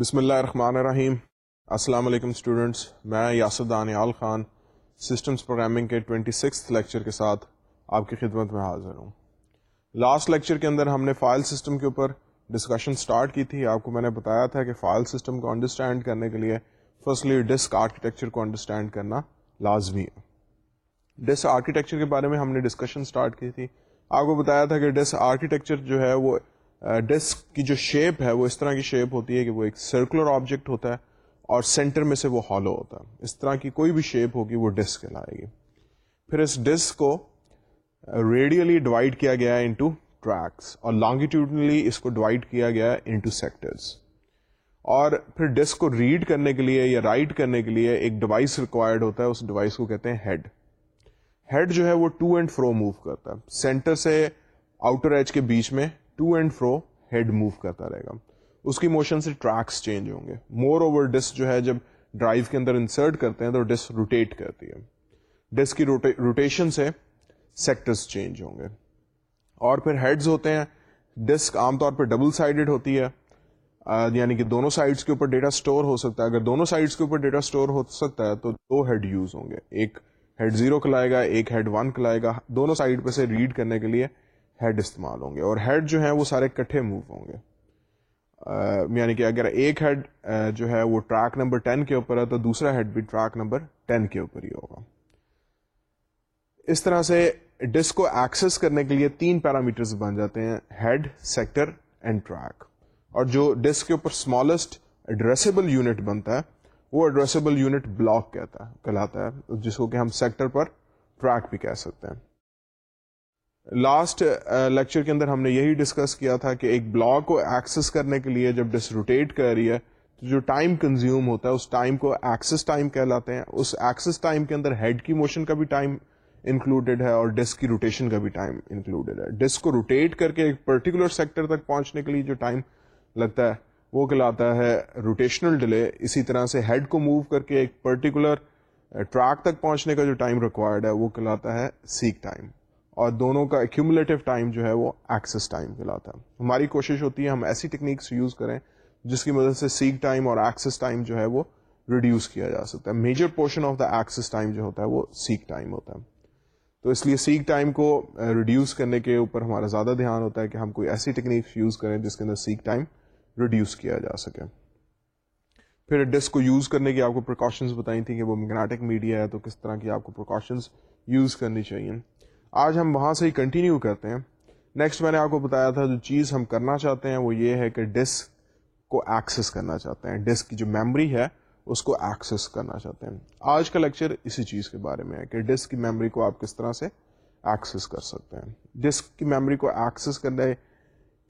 بسم اللہ الرحمن الرحیم۔ السلام علیکم اسٹوڈینٹس میں یاسر دانیال خان، سسٹمز پروگرامنگ کے ٹوینٹی سکس لیکچر کے ساتھ آپ کی خدمت میں حاضر ہوں۔ لاسٹ لیکچر کے اندر ہم نے فائل سسٹم کے اوپر ڈسکشن سٹارٹ کی تھی۔ آپ کو میں نے بتایا تھا کہ فائل سسٹم کو انڈرسٹینڈ کرنے کے لیے فرسٹلی ڈسک آرکیٹیکچر کو انڈرسٹینڈ کرنا لازمی ہے۔ ڈسک آرکیٹیکچر کے بارے میں ہم نے ڈسکشن سٹارٹ کی تھی۔ آپ کو بتایا تھا کہ ڈسک آرکیٹیکچر جو ہے وہ ڈسک کی جو شیپ ہے وہ اس طرح کی شیپ ہوتی ہے کہ وہ ایک سرکولر آبجیکٹ ہوتا ہے اور سینٹر میں سے وہ ہالو ہوتا ہے۔ اس طرح کی کوئی بھی شیپ ہوگی وہ ڈسک کہلائے گی۔ پھر اس ڈسک کو uh, ریڈیلی ڈیوائڈ کیا گیا ہے انٹو ٹریکس اور لانگیٹیوڈنلی اس کو ڈیوائڈ کیا گیا ہے انٹو سیکٹرز اور پھر ڈسک کو ریڈ کرنے کے لیے یا رائٹ کرنے کے لیے ایک ڈیوائس ریکوائرڈ ہوتا ہے، اس ڈیوائس کو کہتے ہیں ہیڈ ہیڈ جو ہے وہ ٹو اینڈ فرو موو کرتا ہے۔ سینٹر سے آؤٹر ایج کے بیچ میں to and fro head move کرتا رہے گا۔ اس کی موشن سے ٹریکس چینج ہوں گے۔ مور اوور ڈسک جو ہے جب ڈرائیو کے اندر انسرٹ کرتے ہیں تو ڈسک روٹیٹ کرتی ہے۔ ڈسک کی روٹیشن سے سیکٹرز چینج ہوں گے۔ اور پھر ہیڈز ہوتے ہیں۔ ڈسک عام طور پہ ڈبل سائڈڈ ہوتی ہے۔ یعنی کہ دونوں سائڈس کے اوپر ڈیٹا اسٹور ہو سکتا ہے۔ اگر دونوں سائڈس کے اوپر ڈیٹا اسٹور ہو سکتا ہے تو دو ہیڈ یوز ہوں گے۔ ایک ہیڈ زیرو کلائے گا، ایک ہیڈ ون کلائے گا۔ دونوں سائڈ پہ سے ریڈ کرنے کے لیے ہیڈ استعمال ہوں گے اور ہیڈ جو ہیں وہ سارے کٹھے موو ہوں گے۔ یعنی کہ اگر ایک ہیڈ جو ہے وہ ٹریک نمبر ٹین کے اوپر ہے تو دوسرا ہیڈ بھی ٹریک نمبر ٹین کے اوپر ہی ہوگا۔ اس طرح سے ڈسک کو ایکسس کرنے کے لیے تین پیرامیٹرز بن جاتے ہیں ہیڈ سیکٹر اینڈ ٹریک اور جو ڈسک کے اوپر اسمالسٹ ایڈریسبل یونٹ بنتا ہے، وہ ایڈریسبل یونٹ بلاک کہتا ہے، کہلاتا ہے، جس کو کہ ہم سیکٹر پر ٹریک بھی کہہ سکتے ہیں۔ لاسٹ لیکچر uh, کے اندر ہم نے یہی ڈسکس کیا تھا کہ ایک بلاک کو ایکسس کرنے کے لیے جب ڈس روٹیٹ کر رہی ہے، تو جو ٹائم کنزیوم ہوتا ہے، اس ٹائم کو ایکسس ٹائم کہلاتے ہیں۔ اس ایکسس ٹائم کے اندر ہیڈ کی موشن کا بھی ٹائم انکلوڈیڈ ہے اور ڈسک کی روٹیشن کا بھی ٹائم انکلوڈیڈ ہے۔ ڈسک کو روٹیٹ کر کے ایک پرٹیکولر سیکٹر تک پہنچنے کے لیے جو ٹائم لگتا ہے، وہ کہلاتا ہے روٹیشنل ڈیلے اسی طرح سے ہیڈ کو موو کر کے ایک پرٹیکولر ٹریک uh, تک پہنچنے کا جو ٹائم ریکوائرڈ ہے، وہ کہلاتا ہے سیک ٹائم اور دونوں کا ایکومولیٹو ٹائم جو ہے وہ ایکسس ٹائم کہلاتا ہے۔ ہماری کوشش ہوتی ہے ہم ایسی ٹیکنیکس یوز کریں جس کی مدد سے سیک ٹائم اور ایکسس ٹائم جو ہے وہ ریڈیوس کیا جا سکتا ہے۔ Major portion of the access time جو ہوتا ہے وہ سیک ٹائم ہوتا ہے۔ تو اس لیے سیک ٹائم کو uh, ریڈیوس کرنے کے اوپر ہمارا زیادہ دھیان ہوتا ہے کہ ہم کوئی ایسی ٹیکنیک یوز کریں جس کے اندر سیک ٹائم ریڈیوس کیا جا سکے۔ پھر ڈسک کو یوز کرنے کی آپ کو پریکاشنز بتائی تھیں کہ وہ میگنیٹک میڈیا ہے تو کس طرح کی آپ کو پریکاشنز یوز کرنی چاہیے۔ آج ہم وہاں سے ہی کنٹینیو کرتے ہیں۔ نیکسٹ میں نے آپ کو بتایا تھا، جو چیز ہم کرنا چاہتے ہیں وہ یہ ہے کہ ڈسک کو ایکسس کرنا چاہتے ہیں۔ ڈسک کی جو میموری ہے، اس کو ایکسس کرنا چاہتے ہیں۔ آج کا لیکچر اسی چیز کے بارے میں ہے کہ ڈسک کی میموری کو آپ کس طرح سے ایکسس کر سکتے ہیں۔ ڈسک کی میموری کو ایکسس کرنے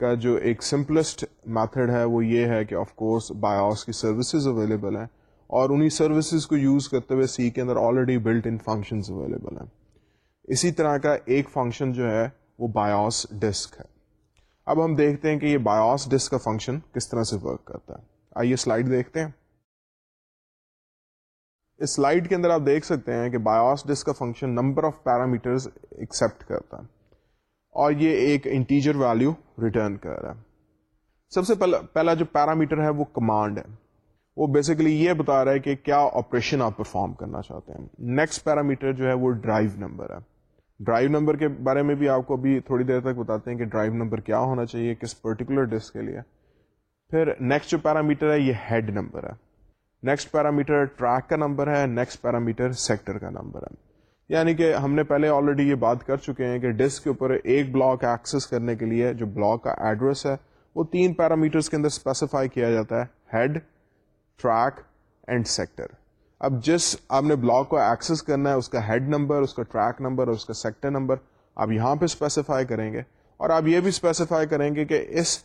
کا جو ایک سمپلسٹ میتھڈ ہے، وہ یہ ہے کہ آف کورس بایوس کی سروسز اویلیبل ہیں اور انہیں سروسز کو یوز کرتے ہوئے سی کے اندر already built in functions available ہیں۔ اسی طرح کا ایک فنکشن جو ہے وہ بایوس ڈسک ہے۔ اب ہم دیکھتے ہیں کہ یہ بایوس ڈسک کا فنکشن کس طرح سے ورک کرتا ہے۔ آئیے سلائڈ دیکھتے ہیں۔ اس سلائڈ کے اندر آپ دیکھ سکتے ہیں کہ بایوس ڈسک کا function number of parameters accept کرتا ہے اور یہ ایک انٹیجر ویلو ریٹرن کر رہا ہے۔ سب سے پہلا پہلا جو پیرامیٹر ہے وہ کمانڈ ہے۔ وہ بیسیکلی یہ بتا رہا ہے کہ کیا آپریشن آپ پرفارم کرنا چاہتے ہیں۔ نیکسٹ پیرامیٹر جو ہے وہ ڈرائیو نمبر ہے۔ ڈرائیو نمبر کے بارے میں بھی آپ کو ابھی تھوڑی دیر تک بتاتے ہیں کہ ڈرائیو نمبر کیا ہونا چاہیے، کس پرٹیکولر ڈسک کے لیے۔ پھر نیکسٹ جو پیرامیٹر ہے، یہ ہیڈ نمبر ہے۔ نیکسٹ پیرامیٹر ٹریک کا نمبر ہے نیکسٹ پیرامیٹر سیکٹر کا نمبر ہے۔ یعنی کہ ہم نے پہلے آلریڈی یہ بات کر چکے ہیں کہ ڈسک کے اوپر ایک بلاک ایکسس کرنے کے لیے جو بلاک کا ایڈریس ہے، وہ تین پیرامیٹرس کے اندر اسپیسیفائی کیا جاتا ہے ہیڈ ٹریک اینڈ سیکٹر اب جس آپ نے بلاک کو ایکسس کرنا ہے، اس کا ہیڈ نمبر اس کا ٹریک نمبر اور اس کا سیکٹر نمبر آپ یہاں پہ اسپیسیفائی کریں گے اور آپ یہ بھی اسپیسیفائی کریں گے کہ اس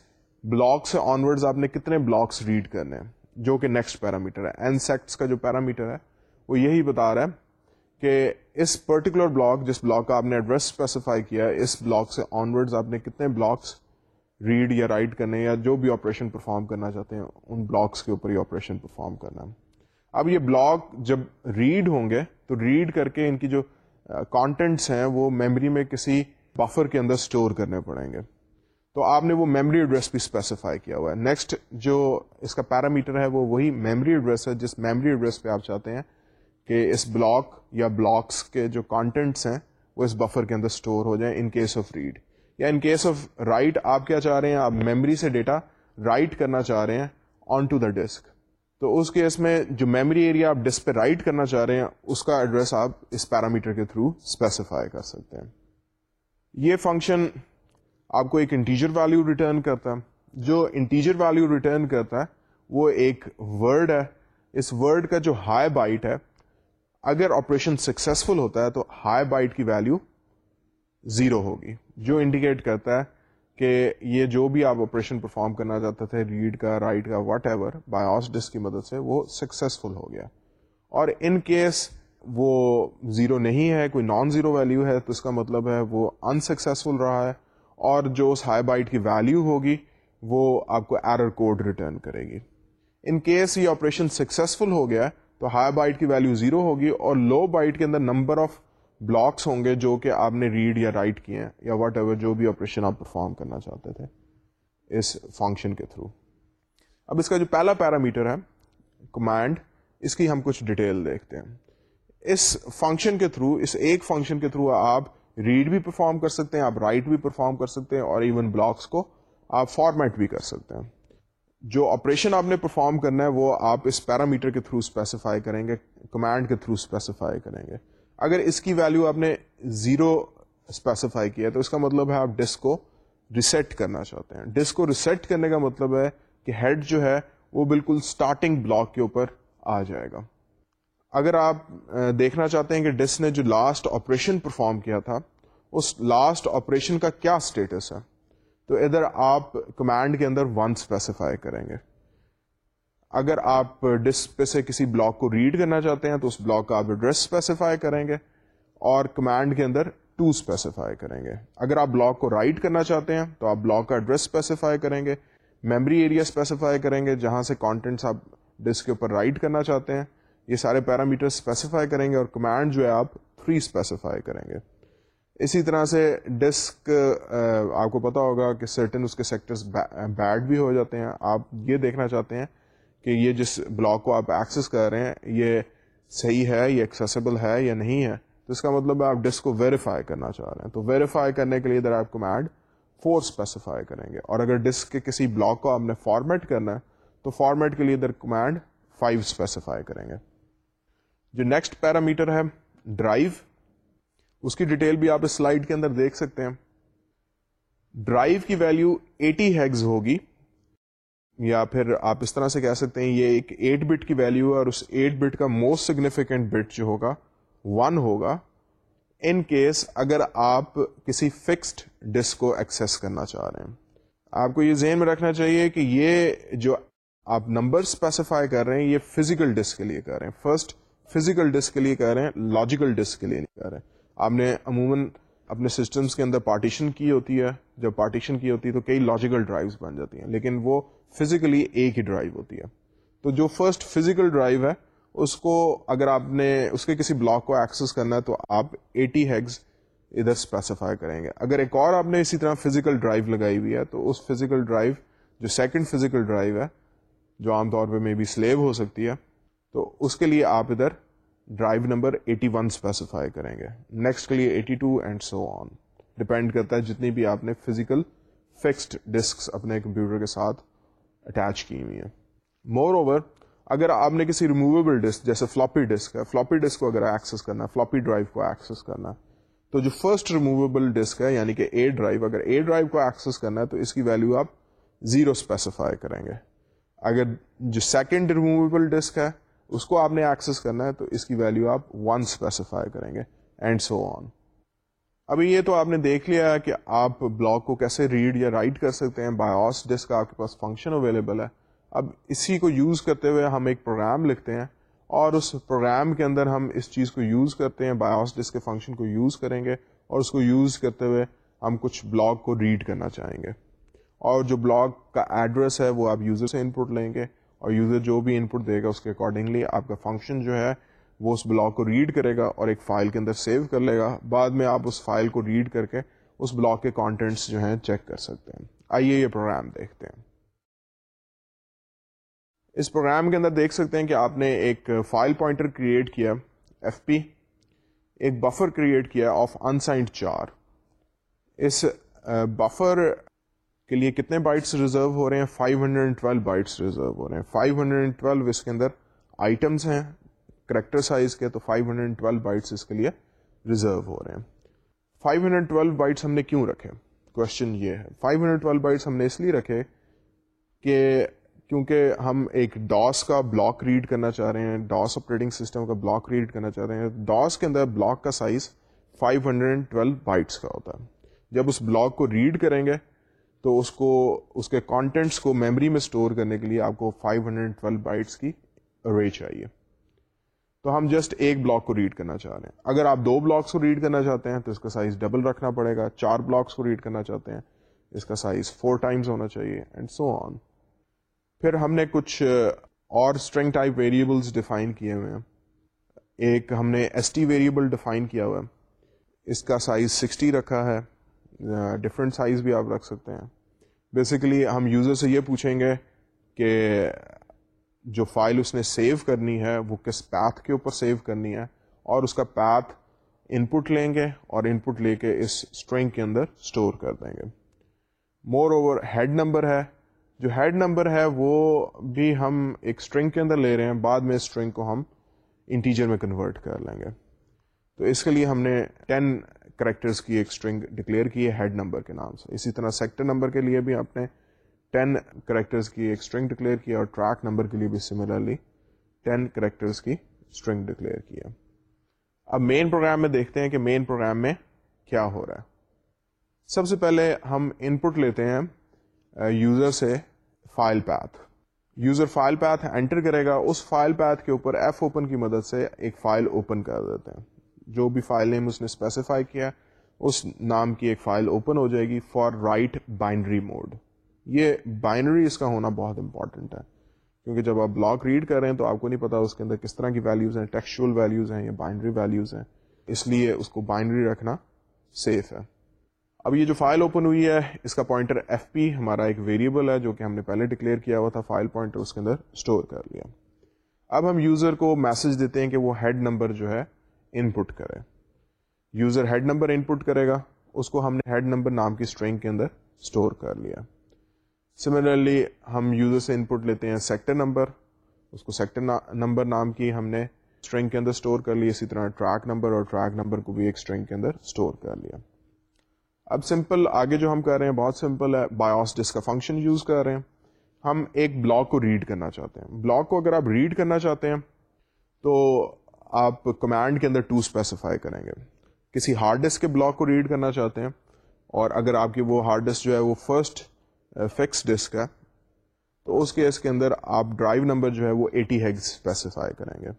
بلاک سے آنورڈ آپ نے کتنے بلاکس ریڈ کرنے ہیں، جو کہ نیکسٹ پیرامیٹر ہے۔ این سیکٹس کا جو پیرامیٹر ہے، وہ یہی بتا رہا ہے کہ اس پرٹیکولر بلاک جس بلاک کا آپ نے ایڈریس اسپیسیفائی کیا ہے، اس بلاک سے آنورڈ آپ نے کتنے بلاکس ریڈ یا رائٹ کرنے یا جو بھی آپریشن پرفارم کرنا چاہتے ہیں، ان بلاکس کے اوپر ہی آپریشن پرفارم کرنا ہے۔ اب یہ بلاک جب ریڈ ہوں گے، تو ریڈ کر کے ان کی جو کانٹینٹس ہیں، وہ میموری میں کسی بفر کے اندر اسٹور کرنے پڑیں گے۔ تو آپ نے وہ میمری ایڈریس بھی اسپیسیفائی کیا ہوا ہے۔ نیکسٹ جو اس کا پیرامیٹر ہے، وہ وہی میمری ایڈریس ہے، جس میمری ایڈریس پہ آپ چاہتے ہیں کہ اس بلاک یا بلاکس کے جو کانٹینٹس ہیں، وہ اس بفر کے اندر اسٹور ہو جائیں ان کیس آف ریڈ یا ان کیس آف رائٹ آپ کیا چاہ رہے ہیں، آپ میمری سے ڈیٹا رائٹ کرنا چاہ رہے ہیں آن ٹو دا ڈسک تو اس کیس میں جو میموری ایریا آپ ڈسک پہ رائٹ کرنا چاہ رہے ہیں، اس کا ایڈریس آپ اس پیرامیٹر کے تھرو اسپیسیفائی کر سکتے ہیں۔ یہ فنکشن آپ کو ایک انٹیجر ویلو ریٹرن کرتا ہے۔ جو انٹیجر ویلو ریٹرن کرتا ہے، وہ ایک ورڈ ہے۔ اس ورڈ کا جو ہائی بائٹ ہے، اگر آپریشن سکسیسفل ہوتا ہے، تو ہائی بائٹ کی ویلو زیرو ہوگی۔ جو انڈیکیٹ کرتا ہے کہ یہ جو بھی آپ آپریشن پرفارم کرنا چاہتے تھے ریڈ کا رائٹ کا واٹ ایور بایوس ڈسک کی مدد سے وہ سکسیزفل ہو گیا. اور ان کیس وہ زیرو نہیں ہے، کوئی نان زیرو ویلو ہے، تو اس کا مطلب ہے وہ انسکسیزفل رہا ہے اور جو اس ہائی بائٹ کی ویلو ہوگی، وہ آپ کو ایرر کوڈ ریٹرن کرے گی. ان کیس یہ آپریشن سکسیزفل ہو گیا، تو ہائی بائٹ کی ویلو زیرو ہوگی اور لو بائٹ کے اندر نمبر آف بلاکس ہوں گے جو کہ آپ نے ریڈ یا رائٹ کیے ہیں یا واٹ ایور جو بھی آپریشن آپ پرفارم کرنا چاہتے تھے اس فنکشن کے تھرو اب اس کا جو پہلا پیرامیٹر ہے کمانڈ اس کی ہم کچھ ڈیٹیل دیکھتے ہیں۔ اس فنکشن کے تھرو اس ایک فنکشن کے تھرو آپ ریڈ بھی پرفارم کر سکتے ہیں، آپ رائٹ بھی پرفارم کر سکتے ہیں اور ایون بلاکس کو آپ فارمیٹ بھی کر سکتے ہیں۔ جو آپریشن آپ نے پرفارم کرنا ہے وہ آپ اس پیرامیٹر کے تھرو اسپیسیفائی کریں گے کمانڈ کے تھرو اسپیسیفائی کریں گے۔ اگر اس کی ویلو آپ نے زیرو اسپیسیفائی کیا تو اس کا مطلب ہے آپ ڈسک کو ریسیٹ کرنا چاہتے ہیں۔ ڈسک کو ریسیٹ کرنے کا مطلب ہے کہ ہیڈ جو ہے، وہ بالکل اسٹارٹنگ بلاک کے اوپر آ جائے گا۔ اگر آپ دیکھنا چاہتے ہیں کہ ڈسک نے جو لاسٹ آپریشن پرفارم کیا تھا، اس لاسٹ آپریشن کا کیا اسٹیٹس ہے، تو ادھر آپ کمانڈ کے اندر ون اسپیسیفائی کریں گے۔ اگر آپ ڈسک پہ سے کسی بلاک کو ریڈ کرنا چاہتے ہیں تو اس بلاک کا آپ ایڈریس اسپیسیفائی کریں گے اور کمانڈ کے اندر ٹو اسپیسیفائی کریں گے۔ اگر آپ بلاک کو رائٹ کرنا چاہتے ہیں تو آپ بلاک کا ایڈریس اسپیسیفائی کریں گے میمری ایریا اسپیسیفائی کریں گے جہاں سے کانٹینٹس آپ ڈسک کے اوپر رائٹ کرنا چاہتے ہیں۔ یہ سارے پیرامیٹر اسپیسیفائی کریں گے اور کمانڈ جو ہے آپ تھری اسپیسیفائی کریں گے۔ اسی طرح سے ڈسک آپ کو پتا ہوگا کہ سرٹن اس کے سیکٹرز بیڈ بھی ہو جاتے ہیں۔ آپ یہ دیکھنا چاہتے ہیں کہ یہ جس بلاک کو آپ ایکسس کر رہے ہیں، یہ صحیح ہے، یہ ایکسیسیبل ہے یا نہیں ہے، تو اس کا مطلب ہے آپ ڈسک کو ویریفائی کرنا چاہ رہے ہیں۔ تو ویریفائی کرنے کے لیے ادھر آپ کمانڈ فور اسپیسیفائی کریں گے۔ اور اگر ڈسک کے کسی بلاک کو آپ نے فارمیٹ کرنا ہے، تو فارمیٹ کے لیے ادھر کمانڈ فائیو اسپیسیفائی کریں گے۔ جو نیکسٹ پیرامیٹر ہے ڈرائیو اس کی ڈیٹیل بھی آپ اس سلائڈ کے اندر دیکھ سکتے ہیں۔ ڈرائیو کی ویلو ایٹی ہیگز ہوگی۔ یا پھر آپ اس طرح سے کہہ سکتے ہیں یہ ایک ایٹ بٹ کی ویلو ہے اور اس ایٹ بٹ کا موسٹ سگنیفیکینٹ بٹ جو ہوگا ون ہوگا ان کیس اگر آپ کسی فکسڈ ڈسک کو ایکسس کرنا چاہ رہے ہیں۔ آپ کو یہ ذہن میں رکھنا چاہیے کہ یہ جو آپ نمبر اسپیسیفائی کر رہے ہیں، یہ فزیکل ڈسک کے لیے کر رہے ہیں۔ فرسٹ فزیکل ڈسک کے لیے کر رہے ہیں لاجیکل ڈسک کے لیے نہیں کر رہے ہیں۔ آپ نے عموماً اپنے سسٹمس کے اندر پارٹیشن کی ہوتی ہے۔ جب پارٹیشن کی ہوتی ہے تو کئی لاجیکل ڈرائیوز بن جاتی ہیں، لیکن وہ فزیکلی ایک ہی ڈرائیو ہوتی ہے۔ تو جو فرسٹ فزیکل ڈرائیو ہے، اس کو اگر آپ نے، اس کے کسی بلاک کو ایکسس کرنا ہے تو آپ ایٹی ہیگز ادھر اسپیسیفائی کریں گے۔ اگر ایک اور آپ نے اسی طرح فزیکل ڈرائیو لگائی ہوئی ہے، تو اس فزیکل ڈرائیو، جو سیکنڈ فزیکل ڈرائیو ہے، جو عام طور پہ مے بی سلیو ہو سکتی ہے، تو اس کے لیے آپ ادھر ڈرائیو نمبر 81 اسپیسیفائی کریں گے۔ نیکسٹ کے لیے 82 اینڈ سو آن ڈپینڈ کرتا ہے جتنی بھی آپ نے فزیکل فکسڈ ڈسک اپنے کمپیوٹر کے ساتھ اٹیچ کی ہوئی ہیں۔ مور اوور اگر آپ نے کسی ریموویبل ڈسک جیسے فلاپی ڈسک ہے فلاپی ڈسک کو اگر ایکسس کرنا ہے فلاپی ڈرائیو کو ایکسس کرنا ہے، تو جو فرسٹ ریموویبل ڈسک ہے یعنی کہ اے ڈرائیو اگر اے ڈرائیو کو ایکسس کرنا ہے، تو اس کی ویلو آپ زیرو اسپیسیفائی کریں گے۔ اگر جو سیکنڈ ریموویبل ڈسک ہے، اس کو آپ نے ایکسس کرنا ہے، تو اس کی ویلو آپ ون اسپیسیفائی کریں گے اینڈ سو آن ابھی یہ تو آپ نے دیکھ لیا ہے کہ آپ بلاک کو کیسے ریڈ یا رائٹ کر سکتے ہیں۔ بایوس ڈسک آپ کے پاس فنکشن اویلیبل ہے۔ اب اسی کو یوز کرتے ہوئے ہم ایک پروگرام لکھتے ہیں اور اس پروگرام کے اندر ہم اس چیز کو یوز کرتے ہیں۔ بایوس ڈسک کے فنکشن کو یوز کریں گے اور اس کو یوز کرتے ہوئے ہم کچھ بلاک کو ریڈ کرنا چاہیں گے۔ اور جو بلاک کا ایڈریس ہے وہ آپ یوزر سے انپٹ لیں گے اور یوزر جو بھی انپٹ دے گا اس کے اکارڈنگلی آپ کا فنکشن جو ہے وہ اس بلاک کو ریڈ کرے گا اور ایک فائل کے اندر سیو کر لے گا۔ بعد میں آپ اس فائل کو ریڈ کر کے اس بلاک کے کانٹینٹس جو ہیں چیک کر سکتے ہیں۔ آئیے یہ پروگرام دیکھتے ہیں۔ اس پروگرام کے اندر دیکھ سکتے ہیں کہ آپ نے ایک فائل پوائنٹر کریٹ کیا ایف پی ایک بفر کریٹ کیا آف انسائنڈ چار اس بفر کے لیے کتنے بائٹس ریزرو ہو رہے ہیں؟ 512 بائٹس ریزرو ہو رہے ہیں۔ 512 اس کے اندر آئٹمس ہیں۔ کریکٹر سائز کے تو 512 بائٹس اس کے لیے ریزرو ہو رہے ہیں۔ 512 بائٹس ہم نے کیوں رکھے؟ کوشچن یہ ہے۔ 512 بائٹس ہم نے اس لیے رکھے کہ کیونکہ ہم ایک ڈاس کا بلاک ریڈ کرنا چاہ رہے ہیں ڈاس آپریٹنگ سسٹم کا بلاک ریڈ کرنا چاہ رہے ہیں۔ ڈاس کے اندر بلاک کا سائز 512 بائٹس کا ہوتا ہے۔ جب اس بلاک کو ریڈ کریں گے تو اس کو، اس کے کانٹینٹس کو میموری میں اسٹور کرنے کے لیے آپ کو 512 بائٹس کی ارے چاہیے۔ تو ہم جسٹ ایک بلاک کو ریڈ کرنا چاہ رہے ہیں۔ اگر آپ دو بلاکس کو ریڈ کرنا چاہتے ہیں تو اس کا سائز ڈبل رکھنا پڑے گا۔ چار بلاکس کو ریڈ کرنا چاہتے ہیں، اس کا سائز فور ٹائمز ہونا چاہیے اینڈ سو آن پھر ہم نے کچھ اور اسٹرنگ ٹائپ ویریبلس ڈیفائن کیے ہوئے ہیں۔ ایک ہم نے ایس ٹی ویریبل ڈیفائن کیا ہوا ہے۔ اس کا سائز سکسٹی رکھا ہے۔ ڈفرینٹ سائز بھی آپ رکھ سکتے ہیں۔ بیسیکلی ہم یوزر سے یہ پوچھیں گے کہ جو فائل اس نے سیو کرنی ہے، وہ کس پیتھ کے اوپر سیو کرنی ہے، اور اس کا پیتھ ان پٹ لیں گے اور ان پٹ لے کے اس اسٹرنگ کے اندر اسٹور کر دیں گے۔ مور اوور ہیڈ نمبر ہے۔ جو ہیڈ نمبر ہے، وہ بھی ہم ایک اسٹرنگ کے اندر لے رہے ہیں، بعد میں اسٹرنگ کو ہم انٹیجر میں کنورٹ کر لیں گے۔ تو اس کے لیے ہم نے ٹین کریکٹرس کی ایک اسٹرنگ ڈکلیئر کی ہے ہیڈ نمبر کے نام سے۔ اسی طرح سیکٹر نمبر کے لیے بھی آپ نے ٹین کریکٹرس کی ایک اسٹرنگ ڈکلیئر کی اور ٹریک نمبر کے لیے بھی سملرلی ٹین کریکٹرس کی اسٹرنگ ڈکلیئر کی ہے۔ اب مین پروگرام میں دیکھتے ہیں کہ مین پروگرام میں کیا ہو رہا ہے۔ سب سے پہلے ہم ان پٹ لیتے ہیں یوزر سے file path user file path enter کرے گا، اس فائل پیتھ کے اوپر ایف اوپن کی مدد سے ایک فائل اوپن کر دیتے ہیں۔ جو بھی فائل نیم اس نے اسپیسیفائی کیا، اس نام کی ایک فائل اوپن ہو جائے گی فار رائٹ بائنڈری موڈ یہ بائنری اس کا ہونا بہت امپورٹنٹ ہے۔ کیونکہ جب آپ بلاک ریڈ کر رہے ہیں تو آپ کو نہیں پتا اس کے اندر کس طرح کی ویلیوز ہیں ٹیکسچل ویلیوز ہیں یا بائنڈری ویلیوز ہیں۔ اس لیے اس کو بائنڈری رکھنا سیف ہے۔ اب یہ جو فائل اوپن ہوئی ہے، اس کا پوائنٹر ایف پی ہمارا ایک ویریبل ہے جو کہ ہم نے پہلے ڈکلیئر کیا ہوا تھا فائل پوائنٹر اس کے اندر اسٹور کر لیا۔ اب ہم یوزر کو میسج دیتے ہیں کہ وہ ہیڈ نمبر جو ہے ان پٹ کرے۔ User head number input کرے گا، اس کو ہم نے ہیڈ نمبر نام کی اسٹرینگ کے اندر اسٹور کر لیا۔ سملرلی ہم یوزر سے ان پٹ لیتے ہیں سیکٹر نمبر اس کو سیکٹر نمبر نام کی ہم نے اسٹرنگ کے اندر اسٹور کر لیا اسی طرح ٹریک نمبر اور ٹریک نمبر کو بھی ایک اسٹرنگ کے اندر اسٹور کر لیا۔ اب سمپل آگے جو ہم کر رہے ہیں بہت سمپل ہے بایوس ڈس کا فنکشن یوز کر رہے ہیں۔ ہم ایک بلاک کو ریڈ کرنا چاہتے ہیں۔ بلاک کو اگر آپ ریڈ کرنا چاہتے ہیں، تو آپ کمانڈ کے اندر ٹو اسپیسیفائی کریں گے۔ کسی ہارڈ ڈسک کے بلاک کو ریڈ کرنا چاہتے ہیں، اور اگر آپ کی وہ ہارڈ ڈسک جو ہے وہ فرسٹ فکس ڈسک ہے، تو اس کیس کے اندر آپ ڈرائیو نمبر جو ہے وہ ایٹی ہیگز اسپیسیفائی کریں گے۔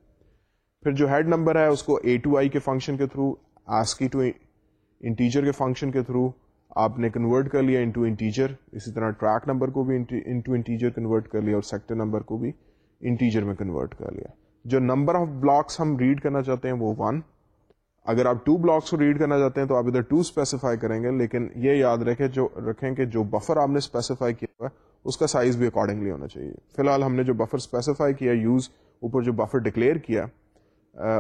پھر جو ہیڈ نمبر ہے، اس کو اے ٹو آئی کے فنکشن کے تھرو آسکی ٹو انٹیجر کے فنکشن کے تھرو آپ نے کنورٹ کر لیا انٹو انٹیجر اسی طرح ٹریک نمبر کو بھی انٹو انٹیجر کنورٹ کر لیا اور سیکٹر نمبر کو بھی انٹیجر میں کنورٹ کر لیا۔ جو نمبر آف بلاکس ہم ریڈ کرنا چاہتے ہیں وہ ون اگر آپ ٹو بلاکس کو ریڈ کرنا چاہتے ہیں تو آپ ادھر ٹو اسپیسیفائی کریں گے، لیکن یہ یاد رکھیں، جو رکھیں کہ جو بفر آپ نے اسپیسیفائی کیا ہوا ہے، اس کا سائز بھی اکارڈنگلی ہونا چاہیے۔ فی الحال ہم نے جو بفر اسپیسیفائی کیا یوز اوپر جو بفر ڈکلیئر کیا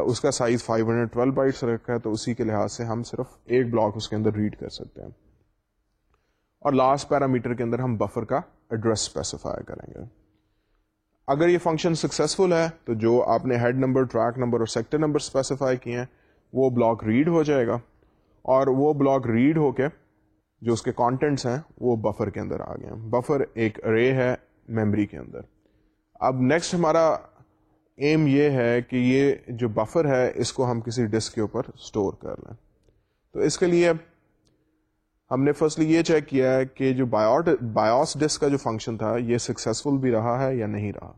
اس کا سائز 512 بائٹس رکھا ہے، تو اسی کے لحاظ سے ہم صرف ایک بلاک اس کے اندر ریڈ کر سکتے ہیں۔ اور لاسٹ پیرامیٹر کے اندر ہم بفر کا ایڈریس اسپیسیفائی کریں گے۔ اگر یہ فنکشن سکسیزفل ہے، تو جو آپ نے ہیڈ نمبر ٹریک نمبر اور سیکٹر نمبر اسپیسیفائی کیے ہیں وہ بلاک ریڈ ہو جائے گا اور وہ بلاک ریڈ ہو کے جو اس کے کانٹینٹس ہیں وہ بفر کے اندر آ گئے ہیں۔ بفر ایک رے ہے میمری کے اندر۔ اب نیکسٹ ہمارا ایم یہ ہے کہ یہ جو بفر ہے اس کو ہم کسی ڈسک کے اوپر اسٹور کر لیں۔ تو اس کے لیے ہم نے فرسٹلی یہ چیک کیا ہے کہ جو بایوٹ بایوس ڈسک کا جو فنکشن تھا یہ سکسیزفل بھی رہا ہے یا نہیں رہا۔